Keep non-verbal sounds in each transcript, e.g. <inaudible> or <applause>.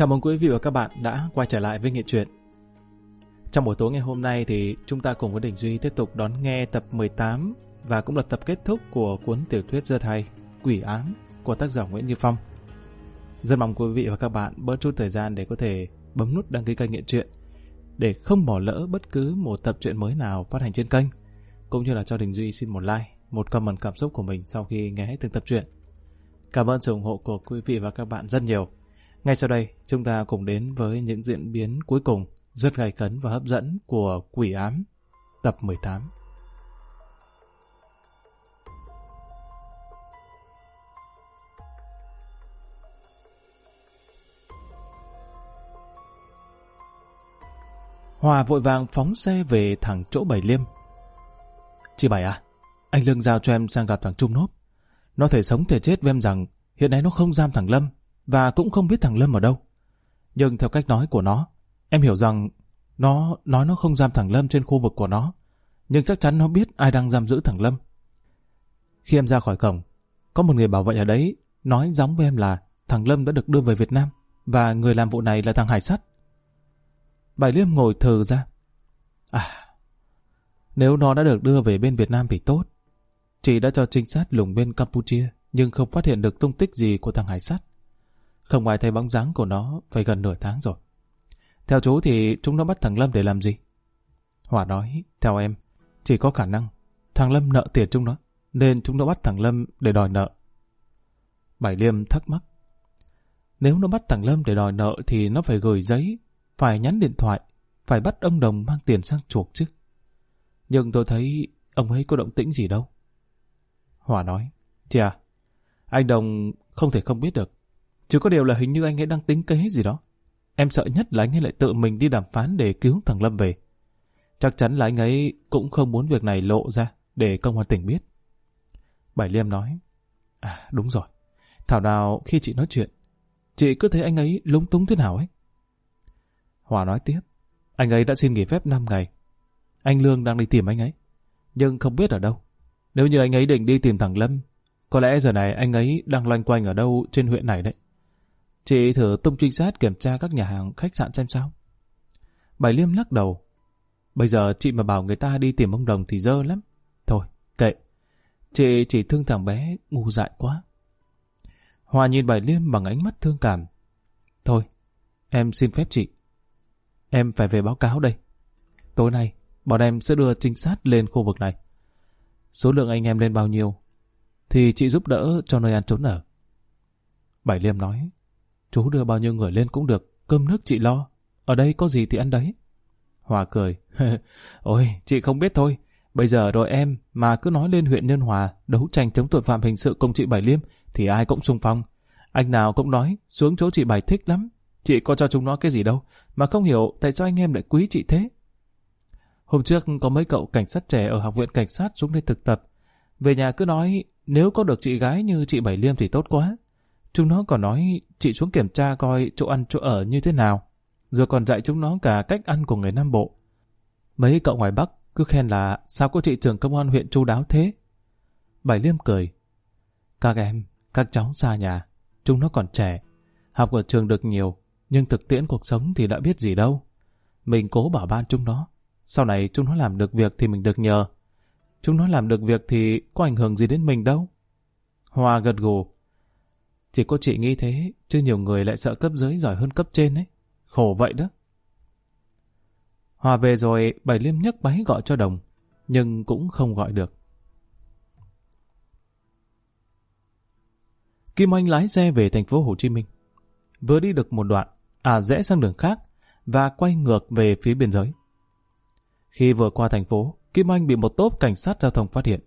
Chào mừng quý vị và các bạn đã quay trở lại với Nghệ truyện. Trong buổi tối ngày hôm nay thì chúng ta cùng với Đình Duy tiếp tục đón nghe tập 18 và cũng là tập kết thúc của cuốn tiểu thuyết rất hay Quỷ ám của tác giả Nguyễn Như Phong. Rất mong quý vị và các bạn bớt chút thời gian để có thể bấm nút đăng ký kênh Nghệ truyện để không bỏ lỡ bất cứ một tập truyện mới nào phát hành trên kênh cũng như là cho Đình Duy xin một like, một comment cảm xúc của mình sau khi nghe hết từng tập truyện. Cảm ơn sự ủng hộ của quý vị và các bạn rất nhiều. Ngay sau đây, chúng ta cùng đến với những diễn biến cuối cùng rất gay cấn và hấp dẫn của Quỷ Ám, tập 18. Hòa vội vàng phóng xe về thẳng chỗ Bảy Liêm. Chị Bảy à, anh Lương giao cho em sang gặp thằng Trung Nốt. Nó thể sống thể chết với em rằng hiện nay nó không giam thằng Lâm và cũng không biết thằng Lâm ở đâu. Nhưng theo cách nói của nó, em hiểu rằng nó nói nó không giam thằng Lâm trên khu vực của nó, nhưng chắc chắn nó biết ai đang giam giữ thằng Lâm. Khi em ra khỏi cổng, có một người bảo vệ ở đấy nói giống với em là thằng Lâm đã được đưa về Việt Nam và người làm vụ này là thằng Hải Sắt. Bài Liêm ngồi thờ ra. À, nếu nó đã được đưa về bên Việt Nam thì tốt. Chị đã cho trinh sát lùng bên Campuchia nhưng không phát hiện được tung tích gì của thằng Hải Sắt. Không ai thấy bóng dáng của nó phải gần nửa tháng rồi. Theo chú thì chúng nó bắt thằng Lâm để làm gì? Hòa nói, theo em, chỉ có khả năng thằng Lâm nợ tiền chúng nó, nên chúng nó bắt thằng Lâm để đòi nợ. Bảy Liêm thắc mắc. Nếu nó bắt thằng Lâm để đòi nợ thì nó phải gửi giấy, phải nhắn điện thoại, phải bắt ông Đồng mang tiền sang chuộc chứ. Nhưng tôi thấy ông ấy có động tĩnh gì đâu. Hòa nói, chà, anh Đồng không thể không biết được. Chỉ có điều là hình như anh ấy đang tính kế gì đó. Em sợ nhất là anh ấy lại tự mình đi đàm phán để cứu thằng Lâm về. Chắc chắn là anh ấy cũng không muốn việc này lộ ra để công an tỉnh biết. Bảy Liêm nói, À đúng rồi, thảo nào khi chị nói chuyện, chị cứ thấy anh ấy lúng túng thế nào ấy. Hòa nói tiếp, anh ấy đã xin nghỉ phép 5 ngày. Anh Lương đang đi tìm anh ấy, nhưng không biết ở đâu. Nếu như anh ấy định đi tìm thằng Lâm, có lẽ giờ này anh ấy đang loanh quanh ở đâu trên huyện này đấy. Chị thử tung trinh sát kiểm tra các nhà hàng khách sạn xem sao. Bảy Liêm lắc đầu. Bây giờ chị mà bảo người ta đi tìm ông Đồng thì dơ lắm. Thôi, kệ. Chị chỉ thương thằng bé ngu dại quá. Hòa nhìn Bảy Liêm bằng ánh mắt thương cảm. Thôi, em xin phép chị. Em phải về báo cáo đây. Tối nay, bọn em sẽ đưa trinh sát lên khu vực này. Số lượng anh em lên bao nhiêu, thì chị giúp đỡ cho nơi ăn trốn ở. Bảy Liêm nói, Chú đưa bao nhiêu người lên cũng được, cơm nước chị lo. Ở đây có gì thì ăn đấy. Hòa cười. <laughs> Ôi, chị không biết thôi. Bây giờ rồi em mà cứ nói lên huyện Nhân Hòa đấu tranh chống tội phạm hình sự công chị Bảy Liêm thì ai cũng xung phong. Anh nào cũng nói xuống chỗ chị Bảy thích lắm. Chị có cho chúng nó cái gì đâu mà không hiểu tại sao anh em lại quý chị thế. Hôm trước có mấy cậu cảnh sát trẻ ở học viện cảnh sát xuống đây thực tập. Về nhà cứ nói nếu có được chị gái như chị Bảy Liêm thì tốt quá. Chúng nó còn nói chị xuống kiểm tra coi chỗ ăn chỗ ở như thế nào, rồi còn dạy chúng nó cả cách ăn của người Nam Bộ. Mấy cậu ngoài Bắc cứ khen là sao có chị trưởng công an huyện chu đáo thế. Bảy Liêm cười. Các em, các cháu xa nhà, chúng nó còn trẻ, học ở trường được nhiều, nhưng thực tiễn cuộc sống thì đã biết gì đâu. Mình cố bảo ban chúng nó, sau này chúng nó làm được việc thì mình được nhờ. Chúng nó làm được việc thì có ảnh hưởng gì đến mình đâu. Hoa gật gù, chỉ có chị nghĩ thế, chứ nhiều người lại sợ cấp dưới giỏi hơn cấp trên ấy. Khổ vậy đó. Hòa về rồi, Bảy Liêm nhấc máy gọi cho Đồng, nhưng cũng không gọi được. Kim Anh lái xe về thành phố Hồ Chí Minh. Vừa đi được một đoạn, à rẽ sang đường khác và quay ngược về phía biên giới. Khi vừa qua thành phố, Kim Anh bị một tốp cảnh sát giao thông phát hiện.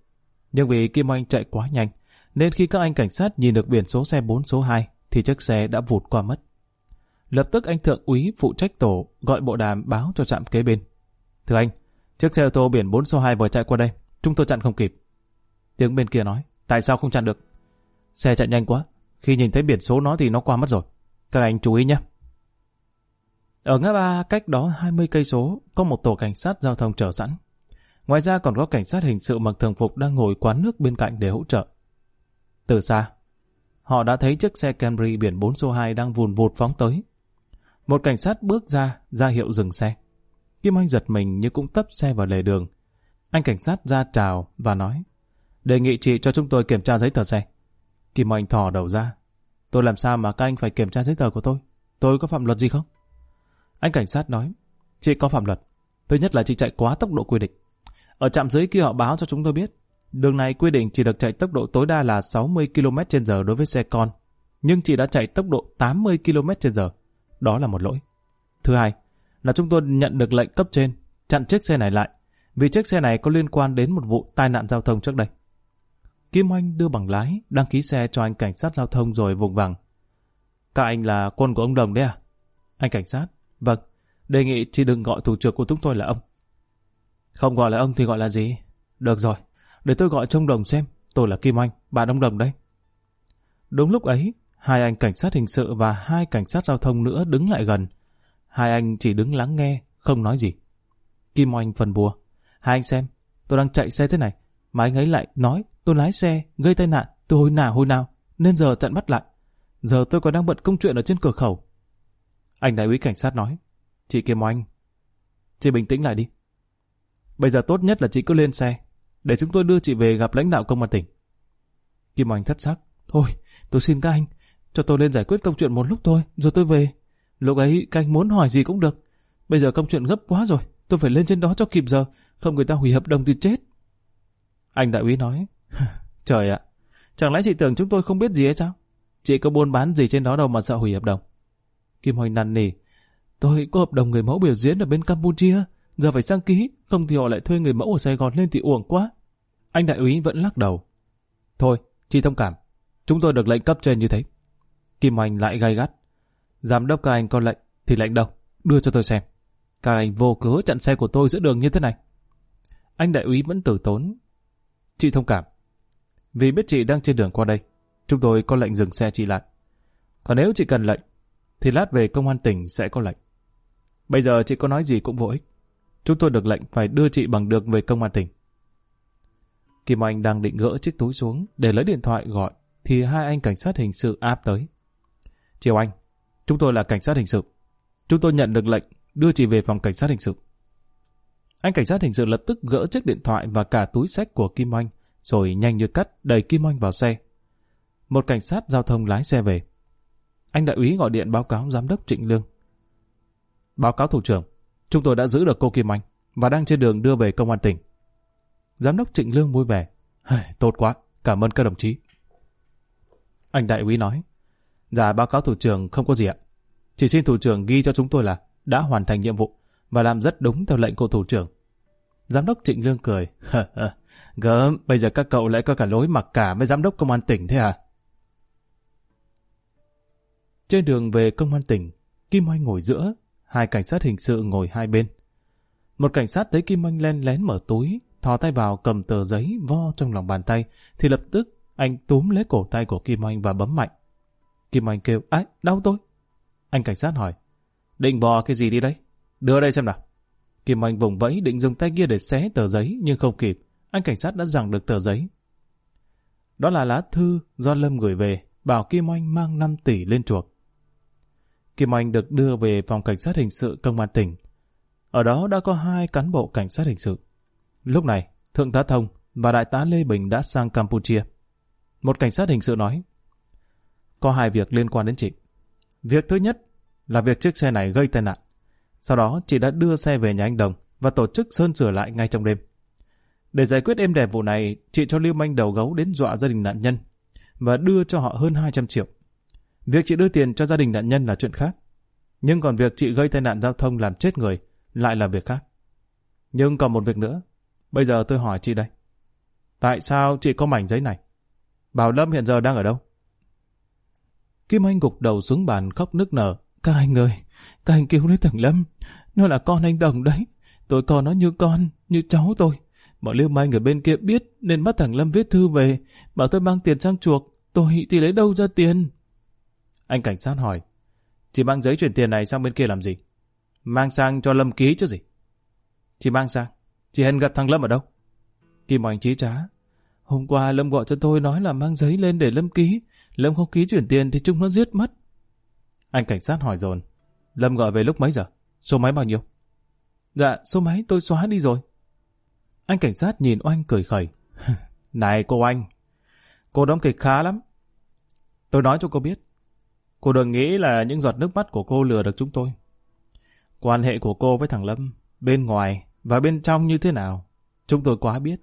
Nhưng vì Kim Anh chạy quá nhanh, nên khi các anh cảnh sát nhìn được biển số xe 4 số 2 thì chiếc xe đã vụt qua mất. Lập tức anh thượng úy phụ trách tổ gọi bộ đàm báo cho trạm kế bên. Thưa anh, chiếc xe ô tô biển 4 số 2 vừa chạy qua đây, chúng tôi chặn không kịp. Tiếng bên kia nói, tại sao không chặn được? Xe chạy nhanh quá, khi nhìn thấy biển số nó thì nó qua mất rồi. Các anh chú ý nhé. Ở ngã ba cách đó 20 cây số có một tổ cảnh sát giao thông chờ sẵn. Ngoài ra còn có cảnh sát hình sự mặc thường phục đang ngồi quán nước bên cạnh để hỗ trợ. Từ xa, họ đã thấy chiếc xe Camry biển 4 số 2 đang vùn vụt phóng tới. Một cảnh sát bước ra, ra hiệu dừng xe. Kim Anh giật mình nhưng cũng tấp xe vào lề đường. Anh cảnh sát ra chào và nói, đề nghị chị cho chúng tôi kiểm tra giấy tờ xe. Kim Anh thò đầu ra. Tôi làm sao mà các anh phải kiểm tra giấy tờ của tôi? Tôi có phạm luật gì không? Anh cảnh sát nói, chị có phạm luật. Thứ nhất là chị chạy quá tốc độ quy định. Ở trạm dưới kia họ báo cho chúng tôi biết, đường này quy định chỉ được chạy tốc độ tối đa là 60 km h đối với xe con, nhưng chị đã chạy tốc độ 80 km h Đó là một lỗi. Thứ hai, là chúng tôi nhận được lệnh cấp trên chặn chiếc xe này lại, vì chiếc xe này có liên quan đến một vụ tai nạn giao thông trước đây. Kim anh đưa bằng lái, đăng ký xe cho anh cảnh sát giao thông rồi vùng vằng. Các anh là quân của ông Đồng đấy à? Anh cảnh sát, vâng, đề nghị chị đừng gọi thủ trưởng của chúng tôi là ông. Không gọi là ông thì gọi là gì? Được rồi, để tôi gọi trông Đồng xem, tôi là Kim Anh, bạn ông Đồng đây. Đúng lúc ấy, hai anh cảnh sát hình sự và hai cảnh sát giao thông nữa đứng lại gần. Hai anh chỉ đứng lắng nghe, không nói gì. Kim Oanh phần bùa. Hai anh xem, tôi đang chạy xe thế này, mà anh ấy lại nói tôi lái xe, gây tai nạn tôi hồi nào hồi nào, nên giờ chặn bắt lại. Giờ tôi còn đang bận công chuyện ở trên cửa khẩu. Anh đại úy cảnh sát nói, chị Kim Oanh, chị bình tĩnh lại đi. Bây giờ tốt nhất là chị cứ lên xe, để chúng tôi đưa chị về gặp lãnh đạo công an tỉnh. Kim Oanh thất sắc, thôi, tôi xin các anh, cho tôi lên giải quyết công chuyện một lúc thôi, rồi tôi về. Lúc ấy các anh muốn hỏi gì cũng được. Bây giờ công chuyện gấp quá rồi, tôi phải lên trên đó cho kịp giờ, không người ta hủy hợp đồng thì chết. Anh đại úy nói, <laughs> trời ạ, chẳng lẽ chị tưởng chúng tôi không biết gì hay sao? Chị có buôn bán gì trên đó đâu mà sợ hủy hợp đồng. Kim Hoành năn nỉ, tôi có hợp đồng người mẫu biểu diễn ở bên Campuchia, giờ phải sang ký, không thì họ lại thuê người mẫu ở Sài Gòn lên thì uổng quá. Anh đại úy vẫn lắc đầu. Thôi, chị thông cảm, chúng tôi được lệnh cấp trên như thế. Kim Hoành lại gay gắt. Giám đốc các anh có lệnh, thì lệnh đâu? Đưa cho tôi xem. Các anh vô cớ chặn xe của tôi giữa đường như thế này. Anh đại úy vẫn tử tốn. Chị thông cảm. Vì biết chị đang trên đường qua đây, chúng tôi có lệnh dừng xe chị lại. Còn nếu chị cần lệnh, thì lát về công an tỉnh sẽ có lệnh. Bây giờ chị có nói gì cũng vô ích. Chúng tôi được lệnh phải đưa chị bằng được về công an tỉnh. Kim Anh đang định gỡ chiếc túi xuống để lấy điện thoại gọi, thì hai anh cảnh sát hình sự áp tới. Chiều anh, chúng tôi là cảnh sát hình sự. Chúng tôi nhận được lệnh đưa chị về phòng cảnh sát hình sự. Anh cảnh sát hình sự lập tức gỡ chiếc điện thoại và cả túi sách của Kim Anh rồi nhanh như cắt đẩy Kim Anh vào xe. Một cảnh sát giao thông lái xe về. Anh đại úy gọi điện báo cáo giám đốc Trịnh Lương. Báo cáo thủ trưởng, chúng tôi đã giữ được cô Kim Anh và đang trên đường đưa về công an tỉnh. Giám đốc Trịnh Lương vui vẻ. Tốt quá, cảm ơn các đồng chí. Anh đại úy nói, dạ báo cáo thủ trưởng không có gì ạ. Chỉ xin thủ trưởng ghi cho chúng tôi là đã hoàn thành nhiệm vụ và làm rất đúng theo lệnh của thủ trưởng. Giám đốc Trịnh Lương cười. Gớm, bây giờ các cậu lại có cả lối mặc cả với giám đốc công an tỉnh thế à? Trên đường về công an tỉnh, Kim Oanh ngồi giữa, hai cảnh sát hình sự ngồi hai bên. Một cảnh sát thấy Kim Anh len lén mở túi, thò tay vào cầm tờ giấy vo trong lòng bàn tay, thì lập tức anh túm lấy cổ tay của Kim Anh và bấm mạnh. Kim Anh kêu, ái, đau tôi. Anh cảnh sát hỏi, định vò cái gì đi đấy? Đưa đây xem nào. Kim Anh vùng vẫy định dùng tay kia để xé tờ giấy nhưng không kịp. Anh cảnh sát đã giằng được tờ giấy. Đó là lá thư do Lâm gửi về bảo Kim Anh mang 5 tỷ lên chuộc. Kim Anh được đưa về phòng cảnh sát hình sự công an tỉnh. Ở đó đã có hai cán bộ cảnh sát hình sự. Lúc này, Thượng tá Thông và Đại tá Lê Bình đã sang Campuchia. Một cảnh sát hình sự nói, có hai việc liên quan đến chị. Việc thứ nhất là việc chiếc xe này gây tai nạn. Sau đó chị đã đưa xe về nhà anh Đồng và tổ chức sơn sửa lại ngay trong đêm. Để giải quyết êm đẹp vụ này, chị cho Lưu Manh đầu gấu đến dọa gia đình nạn nhân và đưa cho họ hơn 200 triệu. Việc chị đưa tiền cho gia đình nạn nhân là chuyện khác. Nhưng còn việc chị gây tai nạn giao thông làm chết người lại là việc khác. Nhưng còn một việc nữa. Bây giờ tôi hỏi chị đây. Tại sao chị có mảnh giấy này? Bảo Lâm hiện giờ đang ở đâu? Kim Anh gục đầu xuống bàn khóc nức nở. Các anh ơi, các anh cứu lấy thằng Lâm. Nó là con anh Đồng đấy. Tôi coi nó như con, như cháu tôi. Bọn liêu mai ở bên kia biết nên bắt thằng Lâm viết thư về. Bảo tôi mang tiền sang chuộc. Tôi thì lấy đâu ra tiền? Anh cảnh sát hỏi. Chị mang giấy chuyển tiền này sang bên kia làm gì? Mang sang cho Lâm ký chứ gì? Chị mang sang. Chị hẹn gặp thằng Lâm ở đâu? Kim Oanh trí trá. Hôm qua Lâm gọi cho tôi nói là mang giấy lên để Lâm ký. Lâm không ký chuyển tiền thì chúng nó giết mất. Anh cảnh sát hỏi dồn. Lâm gọi về lúc mấy giờ? Số máy bao nhiêu? Dạ, số máy tôi xóa đi rồi. Anh cảnh sát nhìn Oanh cười khẩy. Này cô Anh, cô đóng kịch khá lắm. Tôi nói cho cô biết, cô đừng nghĩ là những giọt nước mắt của cô lừa được chúng tôi. Quan hệ của cô với thằng Lâm, bên ngoài và bên trong như thế nào, chúng tôi quá biết.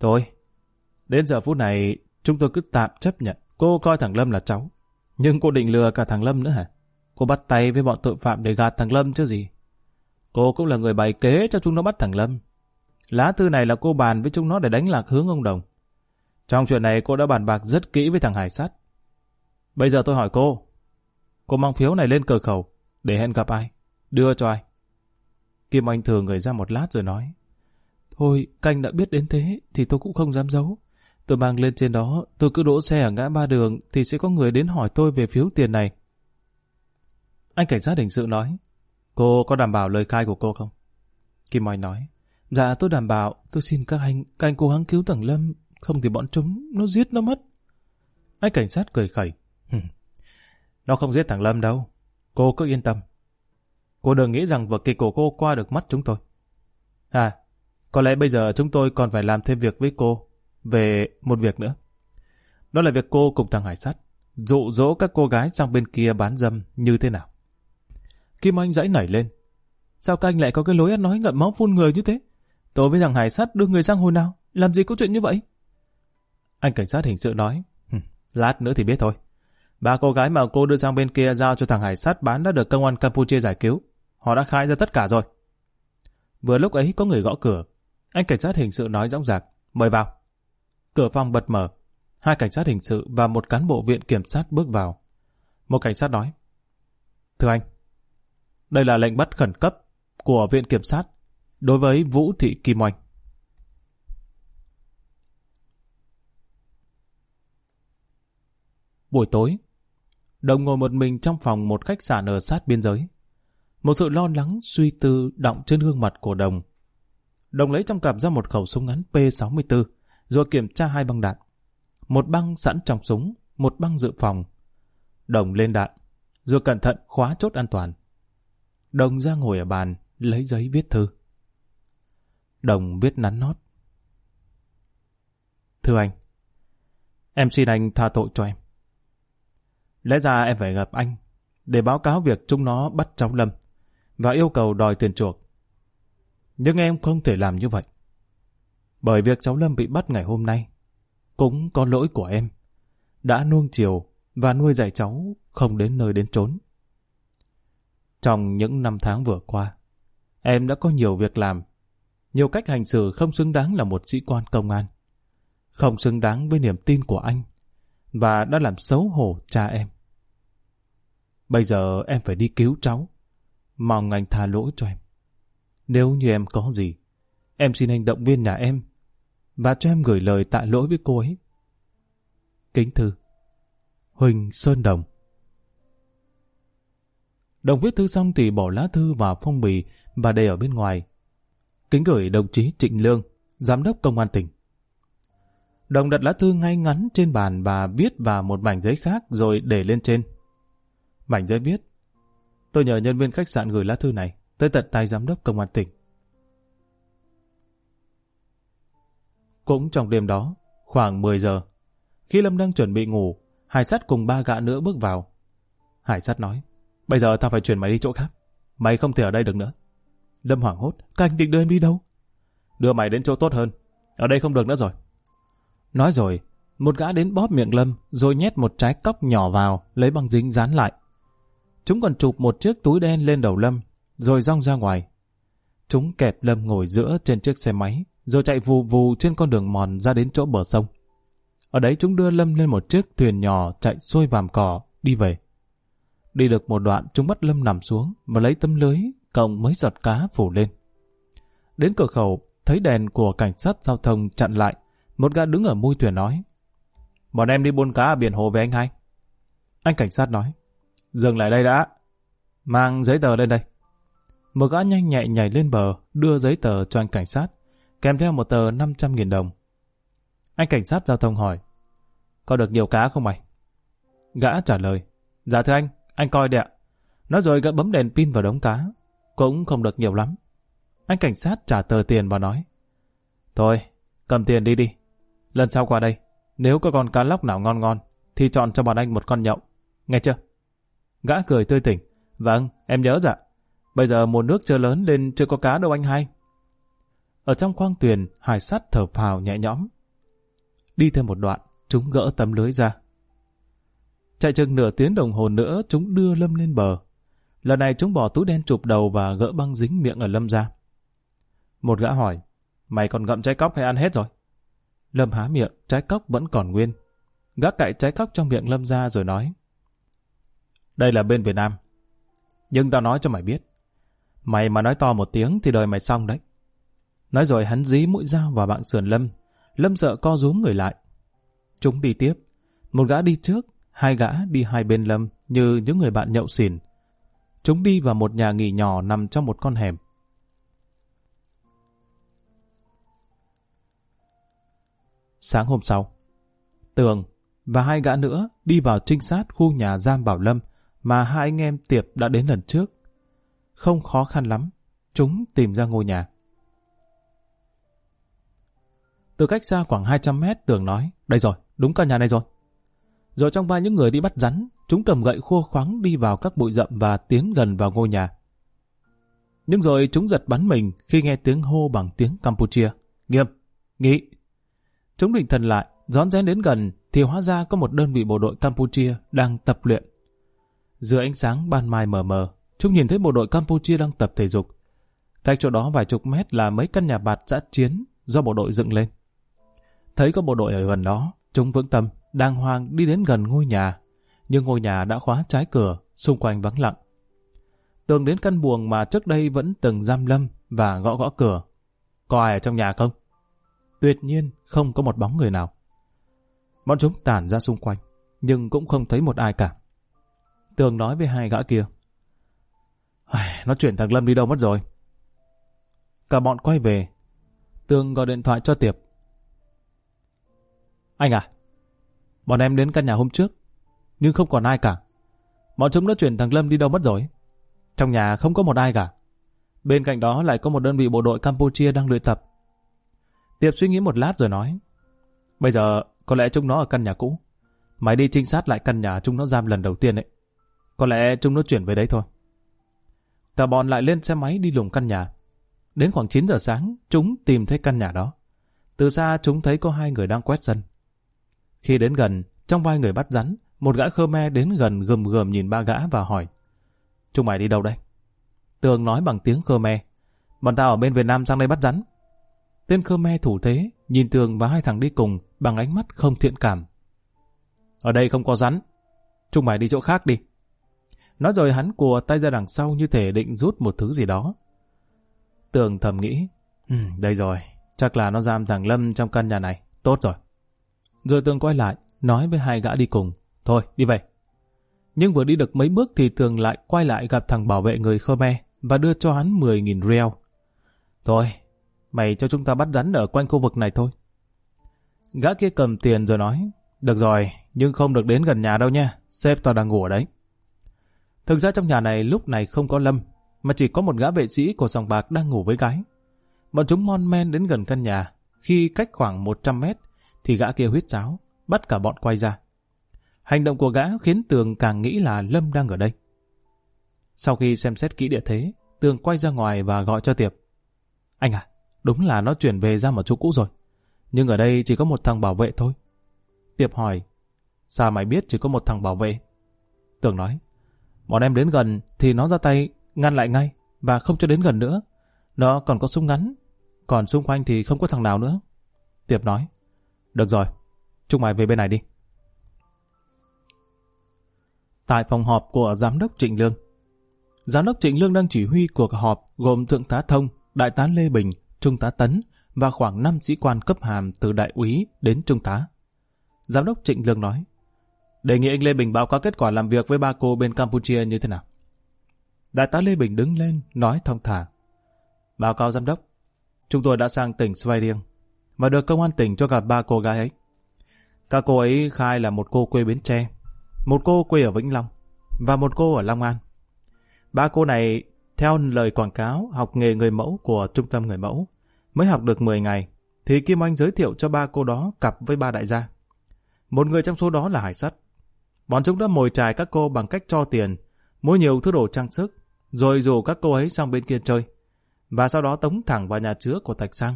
Thôi, đến giờ phút này, chúng tôi cứ tạm chấp nhận cô coi thằng Lâm là cháu. Nhưng cô định lừa cả thằng Lâm nữa hả? Cô bắt tay với bọn tội phạm để gạt thằng Lâm chứ gì? Cô cũng là người bày kế cho chúng nó bắt thằng Lâm. Lá thư này là cô bàn với chúng nó để đánh lạc hướng ông Đồng. Trong chuyện này cô đã bàn bạc rất kỹ với thằng Hải Sát. Bây giờ tôi hỏi cô, cô mang phiếu này lên cửa khẩu để hẹn gặp ai? Đưa cho ai? Kim Anh thừa người ra một lát rồi nói. Thôi, canh đã biết đến thế thì tôi cũng không dám giấu. Tôi mang lên trên đó, tôi cứ đỗ xe ở ngã ba đường thì sẽ có người đến hỏi tôi về phiếu tiền này. Anh cảnh sát hình sự nói, cô có đảm bảo lời khai của cô không? Kim Anh nói, dạ tôi đảm bảo, tôi xin các anh, các anh cố gắng cứu thằng Lâm, không thì bọn chúng, nó giết nó mất. Anh cảnh sát cười khẩy, nó không giết thằng Lâm đâu, cô cứ yên tâm. Cô đừng nghĩ rằng vật kỳ của cô qua được mắt chúng tôi. À, có lẽ bây giờ chúng tôi còn phải làm thêm việc với cô về một việc nữa. Đó là việc cô cùng thằng Hải Sắt dụ dỗ các cô gái sang bên kia bán dâm như thế nào. Kim Anh dãy nảy lên. Sao các anh lại có cái lối ăn nói ngậm máu phun người như thế? Tôi với thằng Hải Sắt đưa người sang hồi nào? Làm gì có chuyện như vậy? Anh cảnh sát hình sự nói. Lát nữa thì biết thôi. Ba cô gái mà cô đưa sang bên kia giao cho thằng Hải Sắt bán đã được công an Campuchia giải cứu. Họ đã khai ra tất cả rồi. Vừa lúc ấy có người gõ cửa. Anh cảnh sát hình sự nói rõ rạc. Mời vào. Cửa phòng bật mở. Hai cảnh sát hình sự và một cán bộ viện kiểm sát bước vào. Một cảnh sát nói. Thưa anh, đây là lệnh bắt khẩn cấp của viện kiểm sát đối với Vũ Thị Kim Oanh. Buổi tối, Đồng ngồi một mình trong phòng một khách sạn ở sát biên giới. Một sự lo lắng, suy tư động trên gương mặt của Đồng. Đồng lấy trong cặp ra một khẩu súng ngắn P64, rồi kiểm tra hai băng đạn. Một băng sẵn trong súng, một băng dự phòng. Đồng lên đạn, rồi cẩn thận khóa chốt an toàn. Đồng ra ngồi ở bàn, lấy giấy viết thư. Đồng viết nắn nót. Thưa anh, em xin anh tha tội cho em. Lẽ ra em phải gặp anh để báo cáo việc chúng nó bắt cháu Lâm và yêu cầu đòi tiền chuộc. Nhưng em không thể làm như vậy. Bởi việc cháu Lâm bị bắt ngày hôm nay cũng có lỗi của em. Đã nuông chiều và nuôi dạy cháu không đến nơi đến trốn. Trong những năm tháng vừa qua, em đã có nhiều việc làm, nhiều cách hành xử không xứng đáng là một sĩ quan công an, không xứng đáng với niềm tin của anh, và đã làm xấu hổ cha em. Bây giờ em phải đi cứu cháu, mong anh tha lỗi cho em. Nếu như em có gì, em xin anh động viên nhà em và cho em gửi lời tạ lỗi với cô ấy. Kính thư Huỳnh Sơn Đồng Đồng viết thư xong thì bỏ lá thư vào phong bì và để ở bên ngoài. Kính gửi đồng chí Trịnh Lương, Giám đốc Công an tỉnh. Đồng đặt lá thư ngay ngắn trên bàn và viết vào một mảnh giấy khác rồi để lên trên. Mảnh giấy viết Tôi nhờ nhân viên khách sạn gửi lá thư này tới tận tay Giám đốc Công an tỉnh. Cũng trong đêm đó, khoảng 10 giờ, khi Lâm đang chuẩn bị ngủ, Hải Sắt cùng ba gã nữa bước vào. Hải Sắt nói, bây giờ tao phải chuyển mày đi chỗ khác. Mày không thể ở đây được nữa. Lâm hoảng hốt, các anh định đưa em đi đâu? Đưa mày đến chỗ tốt hơn. Ở đây không được nữa rồi. Nói rồi, một gã đến bóp miệng Lâm, rồi nhét một trái cóc nhỏ vào, lấy băng dính dán lại. Chúng còn chụp một chiếc túi đen lên đầu Lâm, rồi rong ra ngoài. Chúng kẹp Lâm ngồi giữa trên chiếc xe máy, rồi chạy vù vù trên con đường mòn ra đến chỗ bờ sông. Ở đấy chúng đưa Lâm lên một chiếc thuyền nhỏ chạy xuôi vàm cỏ, đi về. Đi được một đoạn chúng bắt Lâm nằm xuống và lấy tấm lưới cộng mấy giọt cá phủ lên. Đến cửa khẩu, thấy đèn của cảnh sát giao thông chặn lại, một gã đứng ở mui thuyền nói Bọn em đi buôn cá ở biển hồ với anh hai. Anh cảnh sát nói Dừng lại đây đã. Mang giấy tờ lên đây. Một gã nhanh nhẹ nhảy lên bờ, đưa giấy tờ cho anh cảnh sát, kèm theo một tờ 500.000 đồng. Anh cảnh sát giao thông hỏi, có được nhiều cá không mày? Gã trả lời, dạ thưa anh, anh coi đi ạ. Nói rồi gã bấm đèn pin vào đống cá. Cũng không được nhiều lắm. Anh cảnh sát trả tờ tiền và nói. Thôi, cầm tiền đi đi. Lần sau qua đây, nếu có con cá lóc nào ngon ngon, thì chọn cho bọn anh một con nhậu. Nghe chưa? Gã cười tươi tỉnh. Vâng, em nhớ dạ. Bây giờ mùa nước chưa lớn nên chưa có cá đâu anh hai. Ở trong khoang tuyền, hải sắt thở phào nhẹ nhõm. Đi thêm một đoạn, chúng gỡ tấm lưới ra. Chạy chừng nửa tiếng đồng hồ nữa, chúng đưa Lâm lên bờ. Lần này chúng bỏ túi đen chụp đầu và gỡ băng dính miệng ở Lâm ra. Một gã hỏi, mày còn gặm trái cóc hay ăn hết rồi? Lâm há miệng, trái cóc vẫn còn nguyên. Gã cạy trái cóc trong miệng Lâm ra rồi nói, đây là bên Việt Nam. Nhưng tao nói cho mày biết, mày mà nói to một tiếng thì đời mày xong đấy. Nói rồi hắn dí mũi dao vào bạn sườn Lâm. Lâm sợ co rúm người lại. Chúng đi tiếp. Một gã đi trước, hai gã đi hai bên Lâm như những người bạn nhậu xỉn. Chúng đi vào một nhà nghỉ nhỏ nằm trong một con hẻm. Sáng hôm sau, Tường và hai gã nữa đi vào trinh sát khu nhà giam Bảo Lâm mà hai anh em Tiệp đã đến lần trước. Không khó khăn lắm, chúng tìm ra ngôi nhà. Từ cách xa khoảng 200 mét Tường nói, đây rồi, đúng căn nhà này rồi. Rồi trong vai những người đi bắt rắn, chúng cầm gậy khua khoáng đi vào các bụi rậm và tiến gần vào ngôi nhà. Nhưng rồi chúng giật bắn mình khi nghe tiếng hô bằng tiếng Campuchia. Nghiêm, nghĩ. Chúng định thần lại, rón rén đến gần thì hóa ra có một đơn vị bộ đội Campuchia đang tập luyện. Dưới ánh sáng ban mai mờ mờ, chúng nhìn thấy bộ đội Campuchia đang tập thể dục. Cách chỗ đó vài chục mét là mấy căn nhà bạt giã chiến do bộ đội dựng lên. Thấy có bộ đội ở gần đó, chúng vững tâm, đang hoàng đi đến gần ngôi nhà. Nhưng ngôi nhà đã khóa trái cửa, xung quanh vắng lặng. Tường đến căn buồng mà trước đây vẫn từng giam lâm và gõ gõ cửa. Có ai ở trong nhà không? Tuyệt nhiên không có một bóng người nào. Bọn chúng tản ra xung quanh, nhưng cũng không thấy một ai cả. Tường nói với hai gã kia. Nó chuyển thằng Lâm đi đâu mất rồi? Cả bọn quay về. Tường gọi điện thoại cho Tiệp. Anh à, bọn em đến căn nhà hôm trước, nhưng không còn ai cả. Bọn chúng đã chuyển thằng Lâm đi đâu mất rồi? Trong nhà không có một ai cả. Bên cạnh đó lại có một đơn vị bộ đội Campuchia đang luyện tập. Tiệp suy nghĩ một lát rồi nói. Bây giờ có lẽ chúng nó ở căn nhà cũ. Mày đi trinh sát lại căn nhà chúng nó giam lần đầu tiên ấy. Có lẽ chúng nó chuyển về đấy thôi. Cả bọn lại lên xe máy đi lùng căn nhà. Đến khoảng 9 giờ sáng, chúng tìm thấy căn nhà đó. Từ xa chúng thấy có hai người đang quét sân. Khi đến gần, trong vai người bắt rắn, một gã Khmer đến gần gầm gầm nhìn ba gã và hỏi Chúng mày đi đâu đây? Tường nói bằng tiếng Khmer Bọn tao ở bên Việt Nam sang đây bắt rắn. Tên Khmer thủ thế, nhìn Tường và hai thằng đi cùng bằng ánh mắt không thiện cảm. Ở đây không có rắn. Chúng mày đi chỗ khác đi. Nói rồi hắn cùa tay ra đằng sau như thể định rút một thứ gì đó. Tường thầm nghĩ, ừ, đây rồi, chắc là nó giam thằng Lâm trong căn nhà này, tốt rồi. Rồi Tường quay lại, nói với hai gã đi cùng, thôi đi về. Nhưng vừa đi được mấy bước thì Tường lại quay lại gặp thằng bảo vệ người Khmer và đưa cho hắn 10.000 riel. Thôi, mày cho chúng ta bắt rắn ở quanh khu vực này thôi. Gã kia cầm tiền rồi nói, được rồi, nhưng không được đến gần nhà đâu nha, sếp tao đang ngủ ở đấy. Thực ra trong nhà này lúc này không có Lâm, mà chỉ có một gã vệ sĩ của sòng bạc đang ngủ với gái. Bọn chúng mon men đến gần căn nhà, khi cách khoảng 100 mét, thì gã kia huyết cháo, bắt cả bọn quay ra. Hành động của gã khiến Tường càng nghĩ là Lâm đang ở đây. Sau khi xem xét kỹ địa thế, Tường quay ra ngoài và gọi cho Tiệp. Anh à, đúng là nó chuyển về ra một chỗ cũ rồi. Nhưng ở đây chỉ có một thằng bảo vệ thôi. Tiệp hỏi, sao mày biết chỉ có một thằng bảo vệ? Tường nói, bọn em đến gần thì nó ra tay ngăn lại ngay và không cho đến gần nữa. Nó còn có súng ngắn, còn xung quanh thì không có thằng nào nữa. Tiệp nói, được rồi, chúng mày về bên này đi. Tại phòng họp của Giám đốc Trịnh Lương, Giám đốc Trịnh Lương đang chỉ huy cuộc họp gồm Thượng tá Thông, Đại tá Lê Bình, Trung tá Tấn và khoảng 5 sĩ quan cấp hàm từ đại úy đến trung tá. Giám đốc Trịnh Lương nói, đề nghị anh Lê Bình báo cáo kết quả làm việc với ba cô bên Campuchia như thế nào. Đại tá Lê Bình đứng lên, nói thong thả. Báo cáo giám đốc, chúng tôi đã sang tỉnh Sveiring và được công an tỉnh cho gặp ba cô gái ấy. Các cô ấy khai là một cô quê Bến Tre, một cô quê ở Vĩnh Long và một cô ở Long An. Ba cô này, theo lời quảng cáo học nghề người mẫu của trung tâm người mẫu, mới học được 10 ngày, thì Kim Anh giới thiệu cho ba cô đó cặp với ba đại gia. Một người trong số đó là Hải Sắt. Bọn chúng đã mồi trài các cô bằng cách cho tiền, mua nhiều thứ đồ trang sức, rồi rủ các cô ấy sang bên kia chơi, và sau đó tống thẳng vào nhà chứa của Thạch Sang.